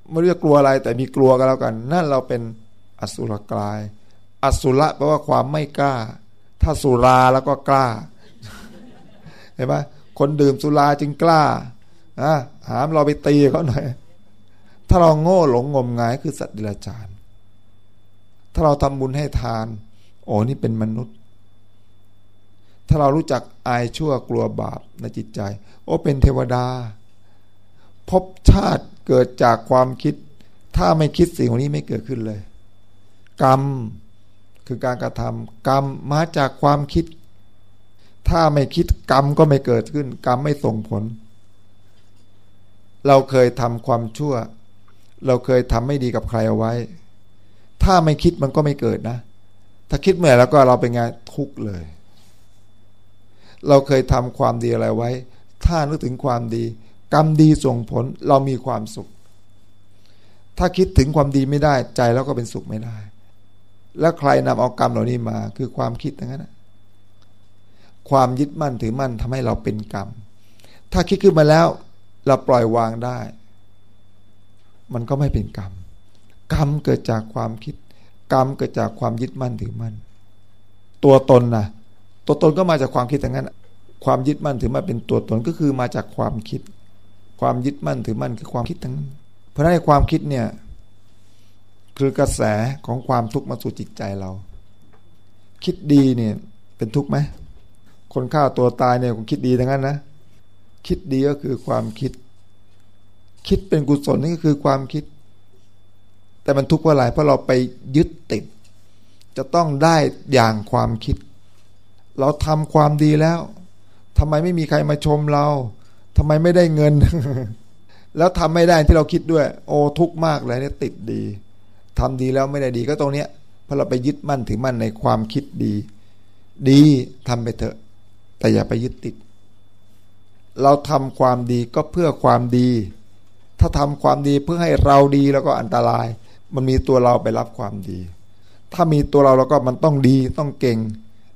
ไม่รู้จะกลัวอะไร แต่มีกลัวกันแล้วกัน นั่นเราเป็นอสุรกาย อสุระแปลว่าความไม่กล้า ถ้าสุราแล้วก็กล้า เห็นไหมคนดื่มสุราจึงกล้าอะหามเราไปตีเขาหน่อย ถ้าเราโง่หลงงมงายคือสัตว์ดิลจารถ้าเราทำบุญให้ทาน โอ้นี่เป็นมนุษย์ ถ้าเรารู้จักอายชั่วกลัวบาปในจิตใจ โอ้เป็นเทวดา พบชาติเกิดจากความคิด ถ้าไม่คิดสิ่งนี้ไม่เกิดขึ้นเลย กรรมคือการกระทำกรรมมาจากความคิด ถ้าไม่คิดกรรมก็ไม่เกิดขึ้น กรรมไม่ส่งผล เราเคยทำความชั่ว เราเคยทำไม่ดีกับใครเอาไว้ ถ้าไม่คิดมันก็ไม่เกิดนะ ถ้าคิดเมื่อแล้วก็เราเป็นไงทุกเลย เราเคยทำความดีอะไรไว้ ถ้านึกถึงความดี กรรมดีส่งผลเรามีความสุข ถ้าคิดถึงความดีไม่ได้ใจเราก็เป็นสุขไม่ได้ แล้วใครนำเอากรรมเหล่านี้มาคือความคิดอย่างนั้นความยึดมั่นถือมั่นทำให้เราเป็นกรรม ถ้าคิดขึ้นมาแล้วเราปล่อยวางได้ มันก็ไม่เป็นกรรม กรรมเกิดจากความคิด กรรมเกิดจากความยึดมั่นถือมั่นตัวตนนะตัวตนก็มาจากความคิดอย่างนั้น ความยึดมั่นถือมั่นเป็นตัวตนก็คือมาจากความคิด ความยึดมั่นถือมั่นคือความคิดทั้งนั้น เพราะในความคิดเนี่ยคือกระแสของความทุกข์มาสู่จิตใจเรา คิดดีเนี่ยเป็นทุกข์ไหมคนฆ่าตัวตายเนี่ยคงคิดดีทั้งนั้นนะคิดดีก็คือความคิด คิดเป็นกุศลนี่ก็คือความคิด แต่มันทุกข์เพราะอะไรเพราะเราไปยึดติด จะต้องได้อย่างความคิด เราทำความดีแล้วทำไมไม่มีใครมาชมเราทำไมไม่ได้เงิน แล้วทำไม่ได้ที่เราคิดด้วย โอ้ทุกข์มากเลยเนี่ยติดดีทำดีแล้วไม่ได้ดีก็ตรงเนี้ยเพราะเราไปยึดมั่นถือมั่นในความคิดดี ดีทำไปเถอะ แต่อย่าไปยึดติด เราทำความดีก็เพื่อความดี ถ้าทำความดีเพื่อให้เราดีแล้วก็อันตราย มันมีตัวเราไปรับความดี ถ้ามีตัวเราแล้วก็มันต้องดีต้องเก่ง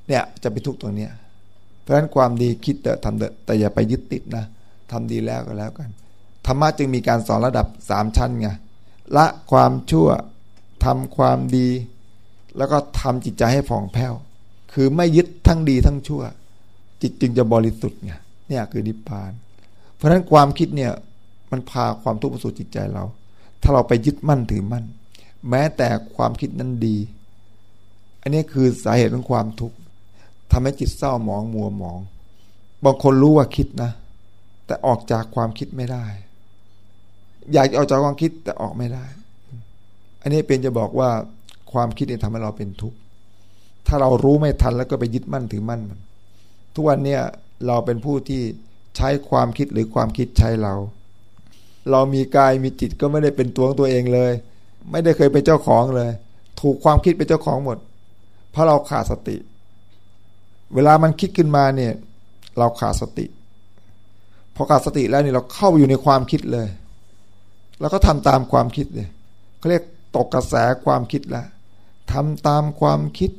เนี่ยจะไปทุกตรงเนี้ย เพราะฉะนั้นความดีคิดเถอะทำเถอะแต่อย่าไปยึดติดนะทำดีแล้วก็แล้วกันธรรมะจึงมีการสอนระดับสามชั้นไงละความชั่วทำความดี แล้วก็ทำจิตใจให้ผ่องแผ้ว คือไม่ยึดทั้งดีทั้งชั่ว จิตจึงจะบริสุทธิ์ไงเนี่ยคือนิพพาน เพราะฉะนั้นความคิดเนี่ยมันพาความทุกข์มาสู่จิตใจเรา ถ้าเราไปยึดมั่นถือมั่น แม้แต่ความคิดนั้นดี อันนี้คือสาเหตุของความทุกข์ทำให้จิตเศร้าหมองมัวหมอง บางคนรู้ว่าคิดนะ แต่ออกจากความคิดไม่ได้ อยากจะออกจากความคิดแต่ออกไม่ได้ อันนี้เป็นจะบอกว่าความคิดเนี่ยทำให้เราเป็นทุกข์ ถ้าเรารู้ไม่ทันแล้วก็ไปยึดมั่นถือมั่นมัน ทุกวันเนี่ยเราเป็นผู้ที่ใช้ความคิดหรือความคิดใช้เรา เรามีกายมีจิตก็ไม่ได้เป็นตัวของตัวเองเลย ไม่ได้เคยเป็นเจ้าของเลย ถูกความคิดเป็นเจ้าของหมด เพราะเราขาดสติ เวลามันคิดขึ้นมาเนี่ย เราขาดสติพอขาดสติแล้วนี่เราเข้าอยู่ในความคิดเลย แล้วก็ทำตามความคิดเลยเขาเรียกตกกระแสความคิดล้วทำตามความคิด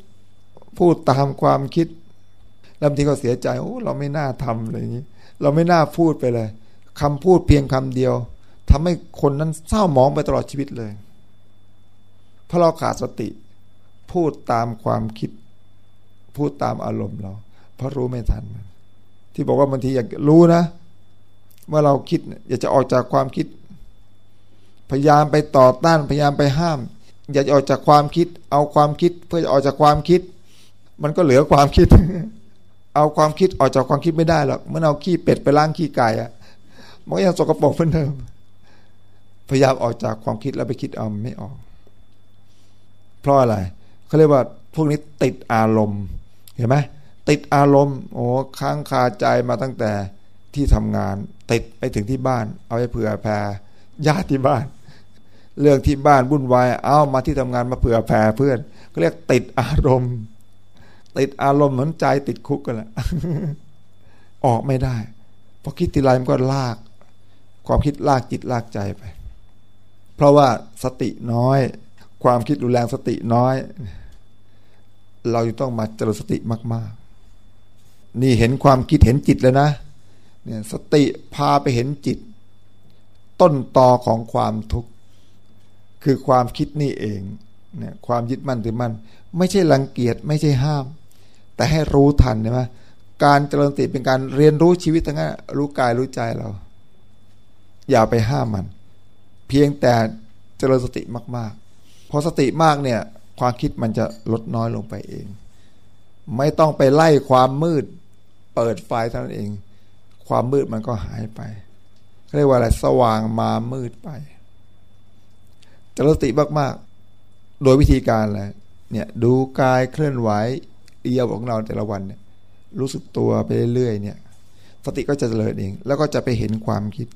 พูดตามความคิดแล้วบางทีก็เสียใจโอ้เราไม่น่าทำอะไรอย่างนี้ เราไม่น่าพูดไปเลยคำพูดเพียงคำเดียวทำให้คนนั้นเศร้าหมองไปตลอดชีวิตเลย พราะเราขาดสติ พูดตามความคิด พูดตามอารมณ์เรา เพราะรู้ไม่ทันมันที่บอกว่าบางทีอยากรู้นะเมื่อเราคิดอยากจะออกจากความคิด พยายามไปต่อต้านพยายามไปห้าม อยากจะออกจากความคิด เอาความคิด เพื่อจะออกจากความคิด มันก็เหลือความคิด เอาความคิดออกจากความคิดไม่ได้หรอกเมื่อเอาขี้เป็ดไปล้างขี้ไก่อะมันก็ยังสกปรกเหมือนเดิมพยายามออกจากความคิดแล้วไปคิดเอาไม่ออก เพราะอะไรเขาเรียกว่าพวกนี้ติดอารมณ์เห็นไหมติดอารมณ์โอ้ค้างคาใจมาตั้งแต่ที่ทำงาน ติดไปถึงที่บ้าน เอาไปเผื่อแผ่ญาติที่บ้าน เรื่องที่บ้านวุ่นวายเอามาที่ทำงานมาเผื่อแผ่เพื่อนก็เรียกติดอารมณ์ ติดอารมณ์เหมือนใจติดคุกกันแหละออกไม่ได้พอคิดทีไรมันก็ลาก ความคิดลากจิตลากใจไป เพราะว่าสติน้อย ความคิดรุนแรงสติน้อย เราต้องมาเจริญสติมาก ๆ นี่เห็นความคิดเห็นจิตแล้วนะเนี่ยสติพาไปเห็นจิต ต้นตอของความทุกข์ คือความคิดนี่เองเนี่ยความยึดมั่นถือมั่นไม่ใช่รังเกียจไม่ใช่ห้าม แต่ให้รู้ทันใช่ไหมการเจริญสติเป็นการเรียนรู้ชีวิตทั้งนั้นรู้กายรู้ใจเรา อย่าไปห้ามมัน เพียงแต่เจริญสติมากๆ พอสติมากเนี่ย ความคิดมันจะลดน้อยลงไปเอง ไม่ต้องไปไล่ความมืด เปิดไฟเท่านั้นเอง ความมืดมันก็หายไปเรียกว่าอะไรสว่างมามืดไปจริญสติมากๆ โดยวิธีการอะไรเนี่ย ดูกายเคลื่อนไหวเอียวของเราแต่ละวันเนี่ย รู้สึกตัวไปเรื่อยๆเนี่ย สติก็จะเจริญเอง แล้วก็จะไปเห็นความคิด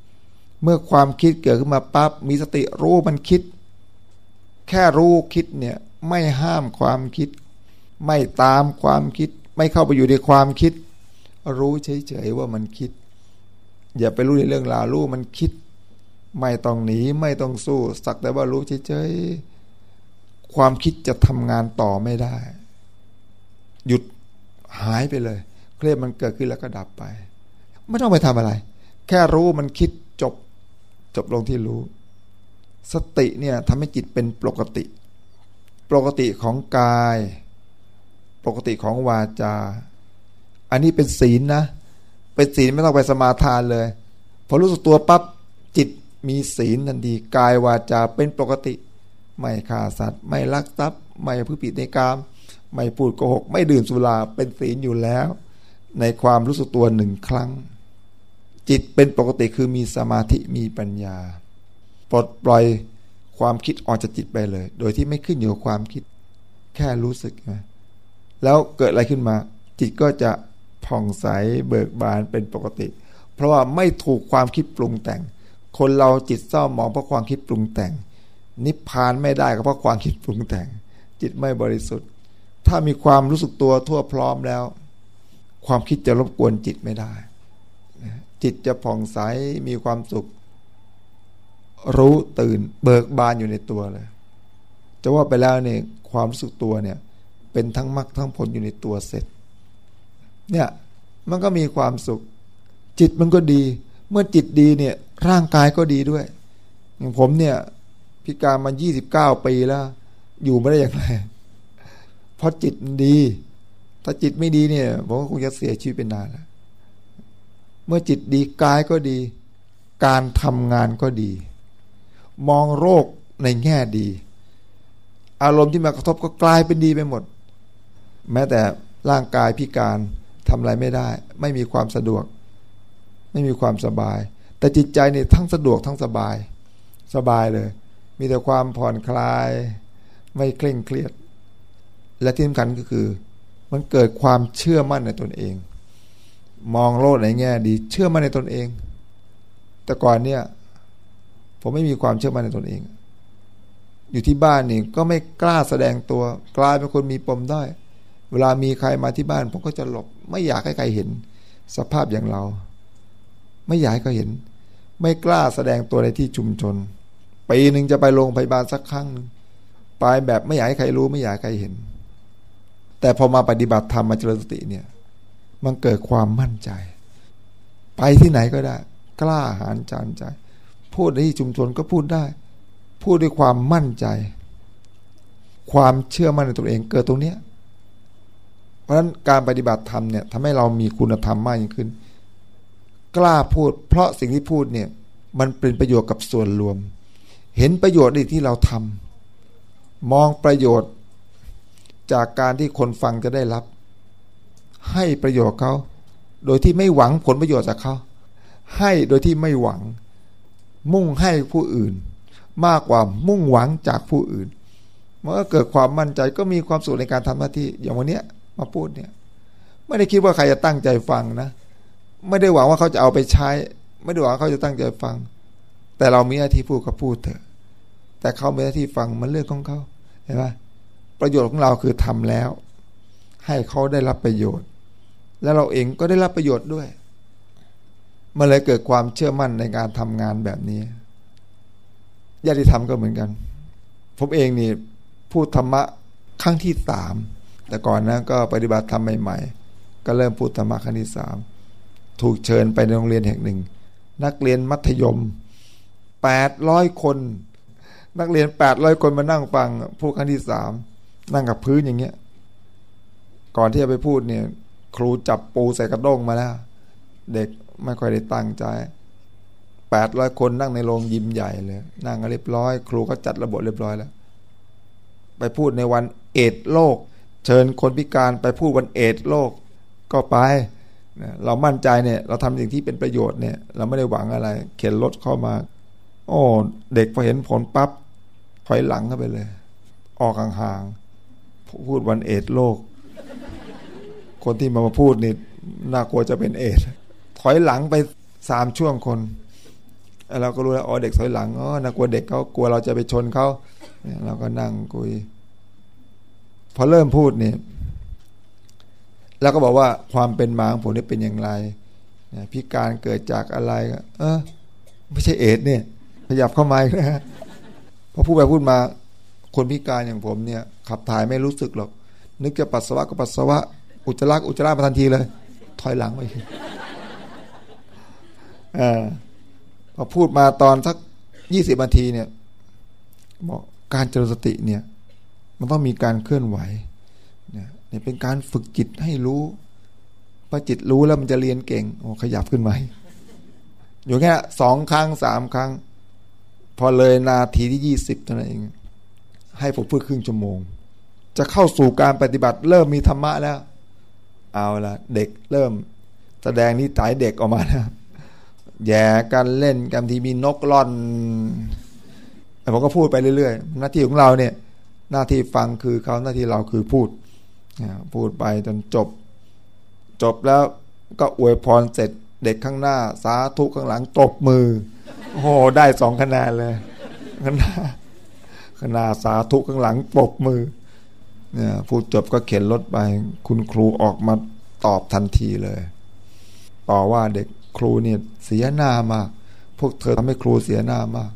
เมื่อความคิดเกิดขึ้นมาปั๊บมีสติรู้มันคิด แค่รู้คิดเนี่ยไม่ห้ามความคิด ไม่ตามความคิด ไม่เข้าไปอยู่ในความคิด รู้เฉยๆว่ามันคิด อย่าไปรู้ในเรื่องราวรู้มันคิด ไม่ต้องหนีไม่ต้องสู้ สักแต่ว่ารู้เฉยๆความคิดจะทำงานต่อไม่ได้ หยุดหายไปเลยเครียดมันเกิดขึ้นแล้วก็ดับไป ไม่ต้องไปทำอะไร แค่รู้มันคิดจบ จบลงที่รู้ สติเนี่ยทำให้จิตเป็นปกติ ปกติของกาย ปกติของวาจา อันนี้เป็นศีลนะ เป็นศีลไม่ต้องไปสมาทานเลย พอรู้สึกตัวปั๊บจิตมีศีลทันทีกายวาจาเป็นปกติ ไม่ฆ่าสัตว์ ไม่ลักทรัพย์ ไม่พูดผิดในกาม ไม่พูดโกหก ไม่ดื่มสุราเป็นศีลอยู่แล้ว ในความรู้สึกตัวหนึ่งครั้ง จิตเป็นปกติคือมีสมาธิมีปัญญา ปลดปล่อยความคิดออกจากจิตไปเลย โดยที่ไม่ขึ้นอยู่กับความคิดแค่รู้สึกนะแล้วเกิดอะไรขึ้นมา จิตก็จะผ่องใสเบิกบานเป็นปกติ เพราะว่าไม่ถูกความคิดปรุงแต่ง คนเราจิตเศร้ามองเพราะความคิดปรุงแต่ง นิพพานไม่ได้ก็เพราะความคิดปรุงแต่ง จิตไม่บริสุทธิ์ ถ้ามีความรู้สึกตัวทั่วพร้อมแล้ว ความคิดจะรบกวนจิตไม่ได้ จิตจะผ่องใสมีความสุข รู้ตื่น เบิกบานอยู่ในตัวเลย จะว่าไปแล้วเนี่ยความรู้สึกตัวเนี่ย เป็นทั้งมรรคทั้งผลอยู่ในตัวเสร็จ เนี่ยมันก็มีความสุข จิตมันก็ดี เมื่อจิตดีเนี่ย ร่างกายก็ดีด้วย อย่างผมเนี่ยพิการมายี่สิบเก้าปีแล้ว อยู่ไม่ได้อย่างไรเพราะจิตดี ถ้าจิตไม่ดีเนี่ยผมก็คงจะเสียชีวิตเป็นนานแล้วเมื่อจิตดีกายก็ดี การทำงานก็ดี มองโรคในแง่ดี อารมณ์ที่มากระทบก็กลายเป็นดีไปหมด แม้แต่ร่างกายพิการทำอะไรไม่ได้ ไม่มีความสะดวก ไม่มีความสบาย แต่จิตใจเนี่ยทั้งสะดวกทั้งสบาย สบายเลย มีแต่ความผ่อนคลาย ไม่เคร่งเครียด และที่สำคัญก็คือ มันเกิดความเชื่อมั่นในตนเอง มองโลกในแง่ดี เชื่อมั่นในตนเอง แต่ก่อนเนี่ย ผมไม่มีความเชื่อมั่นในตนเอง อยู่ที่บ้านนี่ก็ไม่กล้าแสดงตัว กลายเป็นคนมีปมได้ เวลามีใครมาที่บ้าน ผมก็จะหลบ ไม่อยากให้ใครเห็น สภาพอย่างเรา ไม่อยากให้เขาเห็น ไม่กล้าแสดงตัวในที่ชุมชนปีหนึ่งจะไปโรงพยาบาลสักครั้งหนึ่งไปแบบไม่อยากให้ใครรู้ไม่อยากให้ใครเห็น แต่พอมาปฏิบัติธรรมมาเจริญสติเนี่ย มันเกิดความมั่นใจ ไปที่ไหนก็ได้ กล้าหาญจานใจ พูดในที่ชุมชนก็พูดได้ พูดด้วยความมั่นใจ ความเชื่อมั่นในตัวเองเกิดตรงเนี้ยเพราะฉะนั้นการปฏิบัติธรรมเนี่ยทำให้เรามีคุณธรรมมากยิ่งขึ้น กล้าพูด เพราะสิ่งที่พูดเนี่ยมันเป็นประโยชน์กับส่วนรวม เห็นประโยชน์ในที่เราทำมองประโยชน์จากการที่คนฟังจะได้รับ ให้ประโยชน์เขา โดยที่ไม่หวังผลประโยชน์จากเขา ให้โดยที่ไม่หวัง มุ่งให้ผู้อื่น มากกว่ามุ่งหวังจากผู้อื่นเมื่อเกิดความมั่นใจก็มีความสุขในการทำหน้าที่อย่างวันนี้มาพูดเนี่ย ไม่ได้คิดว่าใครจะตั้งใจฟังนะ ไม่ได้หวังว่าเขาจะเอาไปใช้ ไม่ได้หวังเขาจะตั้งใจฟัง แต่เรามีหน้าที่พูดก็พูดเถอะ แต่เขามีหน้าที่ฟังมันเรื่องของเขาเห็นไหมประโยชน์ของเราคือทำแล้ว ให้เขาได้รับประโยชน์ แล้วเราเองก็ได้รับประโยชน์ด้วย มันเลยเกิดความเชื่อมั่นในการทำงานแบบนี้ญาติธรรมก็เหมือนกัน ผมเองนี่พูดธรรมะครั้งที่สามแต่ก่อนนะก็ปฏิบัติธรรมใหม่ๆ ก็เริ่มพูดธรรมะครั้งที่สามถูกเชิญไปในโรงเรียนแห่งหนึ่ง นักเรียนมัธยมแปดร้อยคน นักเรียนแปดร้อยคนมานั่งฟังพูดครั้งที่สามนั่งกับพื้นอย่างเงี้ย ก่อนที่จะไปพูดเนี่ย ครูจับปูใส่กระด้งมาแล้ว เด็ก ไม่ค่อยได้ตั้งใจแปดร้อยคนนั่งในโรงยิมใหญ่เลย นั่งเรียบร้อย ครูก็จัดระบบเรียบร้อยแล้ว ไปพูดในวันเอดโลก เชิญคนพิการไปพูดวันเอดโลก ก็ไป เรามั่นใจเนี่ย เราทำสิ่งที่เป็นประโยชน์เนี่ย เราไม่ได้หวังอะไร เข็นรถเข้ามา โอ้เด็กพอเห็นผลปับ๊บถอยหลังเข้าไปเลย ออกห่างๆพูดวันเอดโลก คนที่มามาพูดนี่น่ากลัวจะเป็นเอด อยหลังไปสามช่วงคนเราก็รู้แล้วอ๋อเด็กถอยหลังอ๋อน่ากลัวเด็กเขากลัวเราจะไปชนเขาเราก็นั่งคุย พอเริ่มพูดเนี่ยแล้วก็บอกว่าความเป็นมาของผมนี่เป็นอย่างไรพิการเกิดจากอะไร เออ ไม่ใช่เอดเนี่ย ขยับเข้ามานะฮะพอพูดไปพูดมา คนพิการอย่างผมเนี่ย ขับถ่ายไม่รู้สึกหรอก นึกจะปัสสาวะก็ปัสสาวะ อุจจาระอุจจาระมาทันทีเลย ถอยหลังไป อพอพูดมาตอนสักยี่สิบนาทีเนี่ยบอกการเจริญสติเนี่ย มันต้องมีการเคลื่อนไหวเนี่ยเป็นการฝึกจิตให้รู้พอจิตรู้แล้วมันจะเรียนเก่งโอ้ขยับขึ้นมาอยู่แค่สองครั้งสามครั้ง พอเลยนาทีที่ยี่สิบเท่านั้นเอง ให้ผมพูดครึ่งชั่วโมง จะเข้าสู่การปฏิบัติเริ่มมีธรรมะแล้ว เอาละเด็กเริ่ม แสดงนิสัยเด็กออกมาแล้ว แย่กันเล่นกันที่มีนกล่อนแต่ผมก็พูดไปเรื่อยๆ หน้าที่ของเราเนี่ย หน้าที่ฟังคือเขาหน้าที่เราคือพูดพูดไปจนจบ จบแล้วก็อวยพรเสร็จเด็กข้างหน้า สาธุข้างหลังตบมือโอ้โหได้สองคะแนนเลยข้างหน้าข้างหน้าสาธุข้างหลังปบมือเนี่ยพูดจบก็เข็นรถไป คุณครูออกมาตอบทันทีเลย ต่อว่าเด็ก ครูเนี่ยเสียหน้ามากพวกเธอทำให้ครูเสียหน้ามาก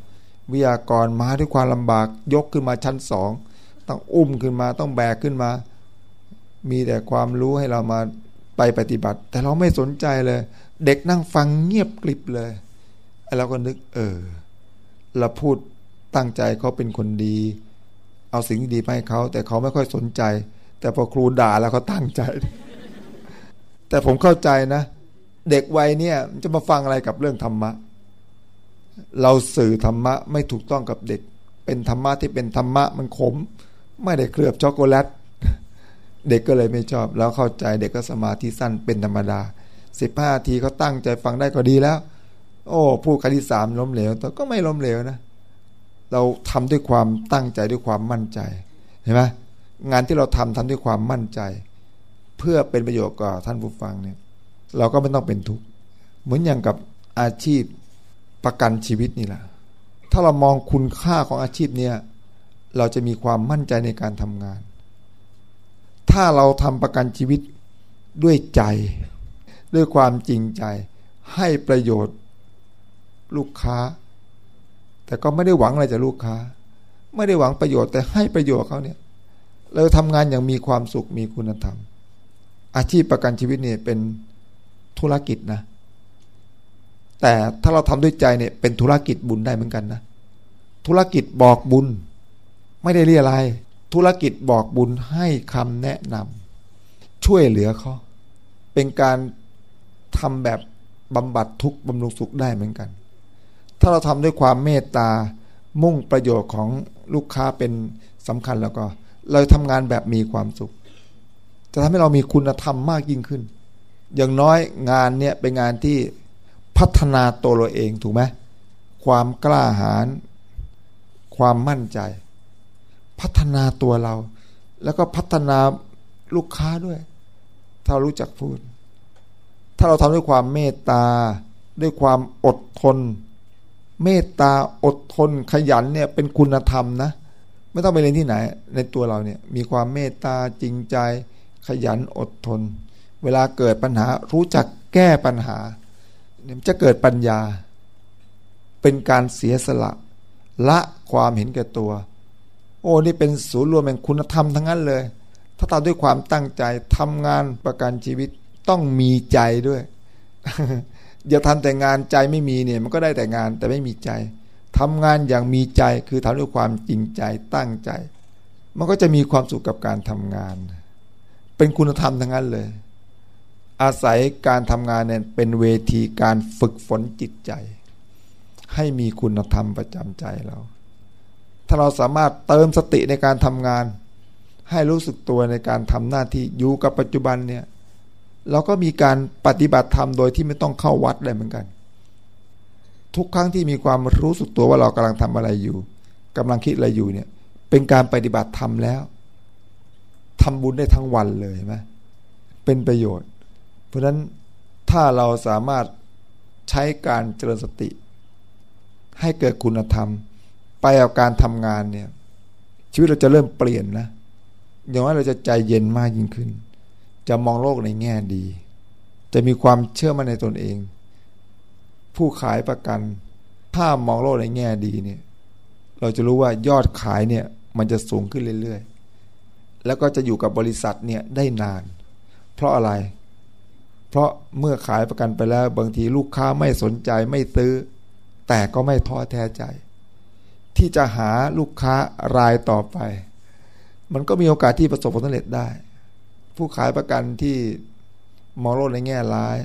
วิทยากรมาด้วยความลำบากยกขึ้นมาชั้นสองต้องอุ้มขึ้นมาต้องแบกขึ้นมา มีแต่ความรู้ให้เรามาไปปฏิบัติ แต่เราไม่สนใจเลย เด็กนั่งฟังเงียบกริบเลยไอ้เราก็นึก เออเราพูดตั้งใจเขาเป็นคนดี เอาสิ่งดีไปให้เขาแต่เขาไม่ค่อยสนใจ แต่พอครูด่าแล้วเขาตั้งใจ แต่ผมเข้าใจนะ เด็กวัยเนี่ยจะมาฟังอะไรกับเรื่องธรรมะ เราสื่อธรรมะไม่ถูกต้องกับเด็ก เป็นธรรมะที่เป็นธรรมะมันขม ไม่ได้เคลือบช็อกโกแลตเด็กก็เลยไม่ชอบ แล้วเข้าใจเด็กก็สมาธิสั้นเป็นธรรมดาสิบห้าทีเขาตั้งใจฟังได้ก็ดีแล้ว โอ้พูดครั้งที่สามล้มเหลวแต่ก็ไม่ล้มเหลวนะ เราทำด้วยความตั้งใจด้วยความมั่นใจเห็นไหมงานที่เราทำทำด้วยความมั่นใจ เพื่อเป็นประโยชน์กับท่านผู้ฟังเนี่ย เราก็ไม่ต้องเป็นทุกข์เหมือนอย่างกับอาชีพประกันชีวิตนี่แหละถ้าเรามองคุณค่าของอาชีพเนี่ยเราจะมีความมั่นใจในการทำงาน ถ้าเราทำประกันชีวิตด้วยใจ ด้วยความจริงใจ ให้ประโยชน์ลูกค้า แต่ก็ไม่ได้หวังอะไรจากลูกค้า ไม่ได้หวังประโยชน์แต่ให้ประโยชน์เขาเนี่ย เราทำงานอย่างมีความสุขมีคุณธรรม อาชีพประกันชีวิตเนี่ยเป็น ธุรกิจนะ แต่ถ้าเราทำด้วยใจเนี่ยเป็นธุรกิจบุญได้เหมือนกันนะธุรกิจบอกบุญ ไม่ได้เรียอะไร ธุรกิจบอกบุญให้คำแนะนำช่วยเหลือเขาเป็นการทำแบบบำบัดทุกข์บำรุงสุขได้เหมือนกัน ถ้าเราทำด้วยความเมตตามุ่งประโยชน์ของลูกค้าเป็นสำคัญแล้วก็ เราทำงานแบบมีความสุข จะทำให้เรามีคุณธรรมมากยิ่งขึ้น อย่างน้อยงานเนี่ยเป็นงานที่พัฒนาตัวเราเองถูกไหมความกล้าหาญความมั่นใจ พัฒนาตัวเรา แล้วก็พัฒนาลูกค้าด้วย ถ้ารู้จักพูด ถ้าเราทำด้วยความเมตตา ด้วยความอดทน เมตตาอดทนขยันเนี่ยเป็นคุณธรรมนะ ไม่ต้องไปเรียนที่ไหน ในตัวเราเนี่ยมีความเมตตาจริงใจ ขยันอดทน เวลาเกิดปัญหารู้จักแก้ปัญหาเนี่ยจะเกิดปัญญา เป็นการเสียสละ ละความเห็นแก่ตัว โอ้นี่เป็นศูนย์รวมแห่งคุณธรรมทั้งนั้นเลย ถ้าทำด้วยความตั้งใจทำงานประกันชีวิตต้องมีใจด้วยอย่าทำแต่งานใจไม่มีเนี่ย มันก็ได้แต่งานแต่ไม่มีใจทำงานอย่างมีใจคือทำด้วยความจริงใจตั้งใจ มันก็จะมีความสุขกับการทำงาน เป็นคุณธรรมทั้งนั้นเลย อาศัยการทำงานเนี่ยเป็นเวทีการฝึกฝนจิตใจ ให้มีคุณธรรมประจำใจเรา ถ้าเราสามารถเติมสติในการทำงาน ให้รู้สึกตัวในการทำหน้าที่อยู่กับปัจจุบันเนี่ยเราก็มีการปฏิบัติธรรมโดยที่ไม่ต้องเข้าวัดได้เหมือนกัน ทุกครั้งที่มีความรู้สึกตัวว่าเรากำลังทำอะไรอยู่กำลังคิดอะไรอยู่เนี่ย เป็นการปฏิบัติธรรมแล้วทำบุญได้ทั้งวันเลยไหมเป็นประโยชน์ เพราะนั้นถ้าเราสามารถใช้การเจริญสติ ให้เกิดคุณธรรม ไปกับการทำงานเนี่ย ชีวิตเราจะเริ่มเปลี่ยนนะอย่างว่าเราจะใจเย็นมากยิ่งขึ้น จะมองโลกในแง่ดี จะมีความเชื่อมั่นในตนเอง ผู้ขายประกัน ถ้ามองโลกในแง่ดีเนี่ย เราจะรู้ว่ายอดขายเนี่ย มันจะสูงขึ้นเรื่อยๆ แล้วก็จะอยู่กับบริษัทเนี่ยได้นาน เพราะอะไร เพราะเมื่อขายประกันไปแล้ว บางทีลูกค้าไม่สนใจไม่ซื้อ แต่ก็ไม่ท้อแท้ใจ ที่จะหาลูกค้ารายต่อไป มันก็มีโอกาสที่ประสบผลสำเร็จได้ ผู้ขายประกันที่มองโลกในแง่ร้าย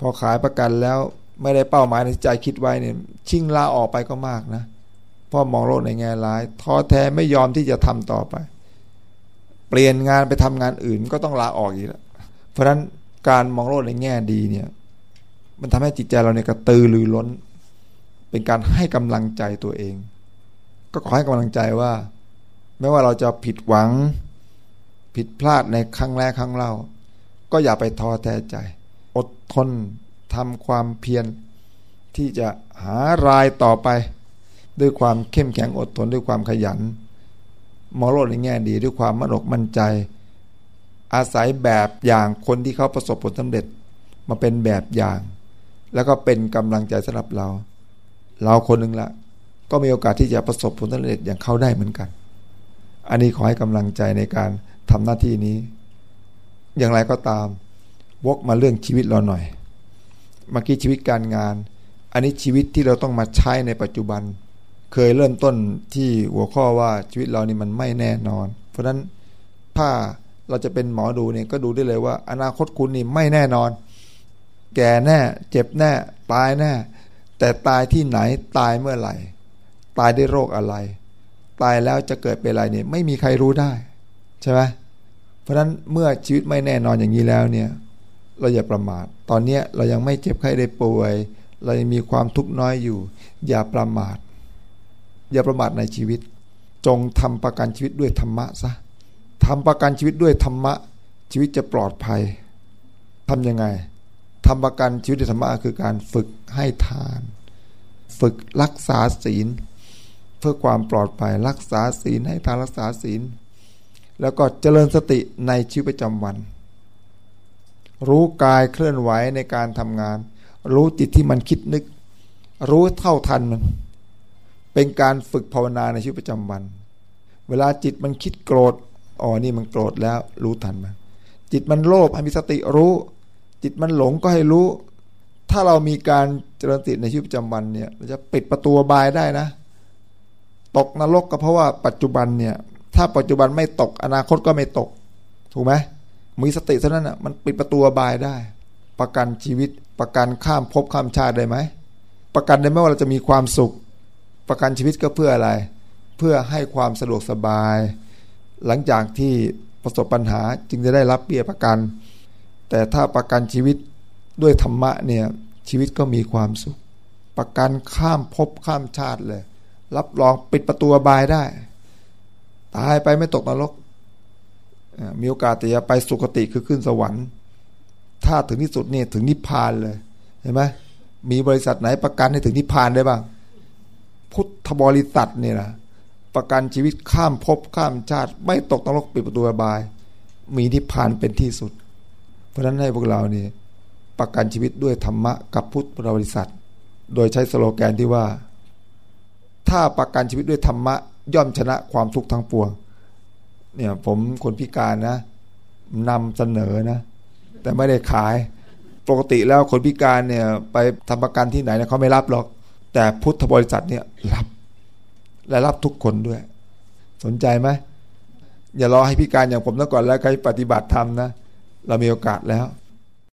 พอขายประกันแล้วไม่ได้เป้าหมายในใจคิดไว้เนี่ยชิงลาออกไปก็มากนะเพราะมองโลกในแง่ร้ายท้อแท้ไม่ยอมที่จะทำต่อไป เปลี่ยนงานไปทำงานอื่นก็ต้องลาออกอีกแล้วเพราะฉะนั้น การมองโลกในแง่ดีเนี่ย มันทำให้จิตใจเราเนี่ยกระตือรือร้น เป็นการให้กำลังใจตัวเอง ก็ขอให้กำลังใจว่า ไม่ว่าเราจะผิดหวัง ผิดพลาดในครั้งแรกครั้งเล่า ก็อย่าไปท้อแท้ใจ อดทนทำความเพียรที่จะหารายต่อไป ด้วยความเข้มแข็งอดทนด้วยความขยันมองโลกในแง่ดี ด้วยความมั่นอกมั่นใจ อาศัยแบบอย่างคนที่เขาประสบผลสำเร็จ มาเป็นแบบอย่าง แล้วก็เป็นกำลังใจสำหรับเรา เราคนหนึ่งละก็มีโอกาสที่จะประสบผลสำเร็จอย่างเขาได้เหมือนกัน อันนี้ขอให้กำลังใจในการทำหน้าที่นี้ อย่างไรก็ตาม วกมาเรื่องชีวิตเราหน่อยเมื่อกี้ชีวิตการงาน อันนี้ชีวิตที่เราต้องมาใช้ในปัจจุบัน เคยเริ่มต้นที่หัวข้อว่าชีวิตเรานี่มันไม่แน่นอน เพราะฉะนั้นถ้า เราจะเป็นหมอดูเนี่ยก็ดูได้เลยว่า อนาคตคุณนี่ไม่แน่นอน แก่แน่ เจ็บแน่ ตายแน่ แต่ตายที่ไหนตายเมื่อไหร่ ตายด้วยโรคอะไร ตายแล้วจะเกิดเป็นอะไรเนี่ย ไม่มีใครรู้ได้ ใช่ไหมเพราะฉะนั้นเมื่อชีวิตไม่แน่นอนอย่างนี้แล้วเนี่ย เราอย่าประมาท ตอนนี้เรายังไม่เจ็บไข้ได้ป่วย เรายังมีความทุกข์น้อยอยู่ อย่าประมาท อย่าประมาทในชีวิต จงทำประกันชีวิตด้วยธรรมะซะ ทำประกันชีวิตด้วยธรรมะ ชีวิตจะปลอดภัยทำยังไงทำประกันชีวิตด้วยธรรมะคือการฝึกให้ทาน ฝึกรักษาศีล เพื่อความปลอดภัยรักษาศีลให้ทานรักษาศีล แล้วก็เจริญสติในชีวิตประจำวัน รู้กายเคลื่อนไหวในการทำงาน รู้จิตที่มันคิดนึก รู้เท่าทันมัน เป็นการฝึกภาวนาในชีวิตประจำวัน เวลาจิตมันคิดโกรธ อ๋อนี่มันโกรธแล้วรู้ทันมันจิตมันโลภให้มีสติรู้ จิตมันหลงก็ให้รู้ ถ้าเรามีการเจริญสติในชีวิตประจำวันเนี่ยเราจะปิดประตูบายได้นะ ตกนรกก็เพราะว่าปัจจุบันเนี่ย ถ้าปัจจุบันไม่ตกอนาคตก็ไม่ตก ถูกไหมมีสติเท่านั้นอะมันปิดประตูบายได้ ประกันชีวิตประกันข้ามภพข้ามชาติได้ไหมประกันได้ไหมว่าเราจะมีความสุข ประกันชีวิตก็เพื่ออะไร เพื่อให้ความสะดวกสบาย หลังจากที่ประสบปัญหาจึงจะได้รับเบี้ยประกัน แต่ถ้าประกันชีวิตด้วยธรรมะเนี่ยชีวิตก็มีความสุข ประกันข้ามภพข้ามชาติเลย รับรองปิดประตูบายได้ ตายไปไม่ตกนรก มีโอกาสแต่จะไปสุคติคือขึ้นสวรรค์ ถ้าถึงที่สุดนี่ถึงนิพพานเลยเห็นไหมมีบริษัทไหนประกันให้ถึงนิพพานได้บ้างพุทธบริษัทนี่นะ ประกันชีวิตข้ามภพข้ามชาติ ไม่ตกนรกปิดประตูบาย มีนิพพานเป็นที่สุด เพราะฉะนั้นให้พวกเราเนี่ยประกันชีวิตด้วยธรรมะกับพุทธบริษัท โดยใช้สโลแกนที่ว่า ถ้าประกันชีวิตด้วยธรรมะ ย่อมชนะความทุกข์ทั้งปวง เนี่ยผมคนพิการนะนำเสนอนะ แต่ไม่ได้ขาย ปกติแล้วคนพิการเนี่ย ไปทำประกันที่ไหนเนี่ยเขาไม่รับหรอก แต่พุทธบริษัทเนี่ยรับ และรับทุกคนด้วย สนใจไหมอย่ารอให้พิการอย่างผมซะก่อนแล้วใครปฏิบัติธรรมนะ เรามีโอกาสแล้ว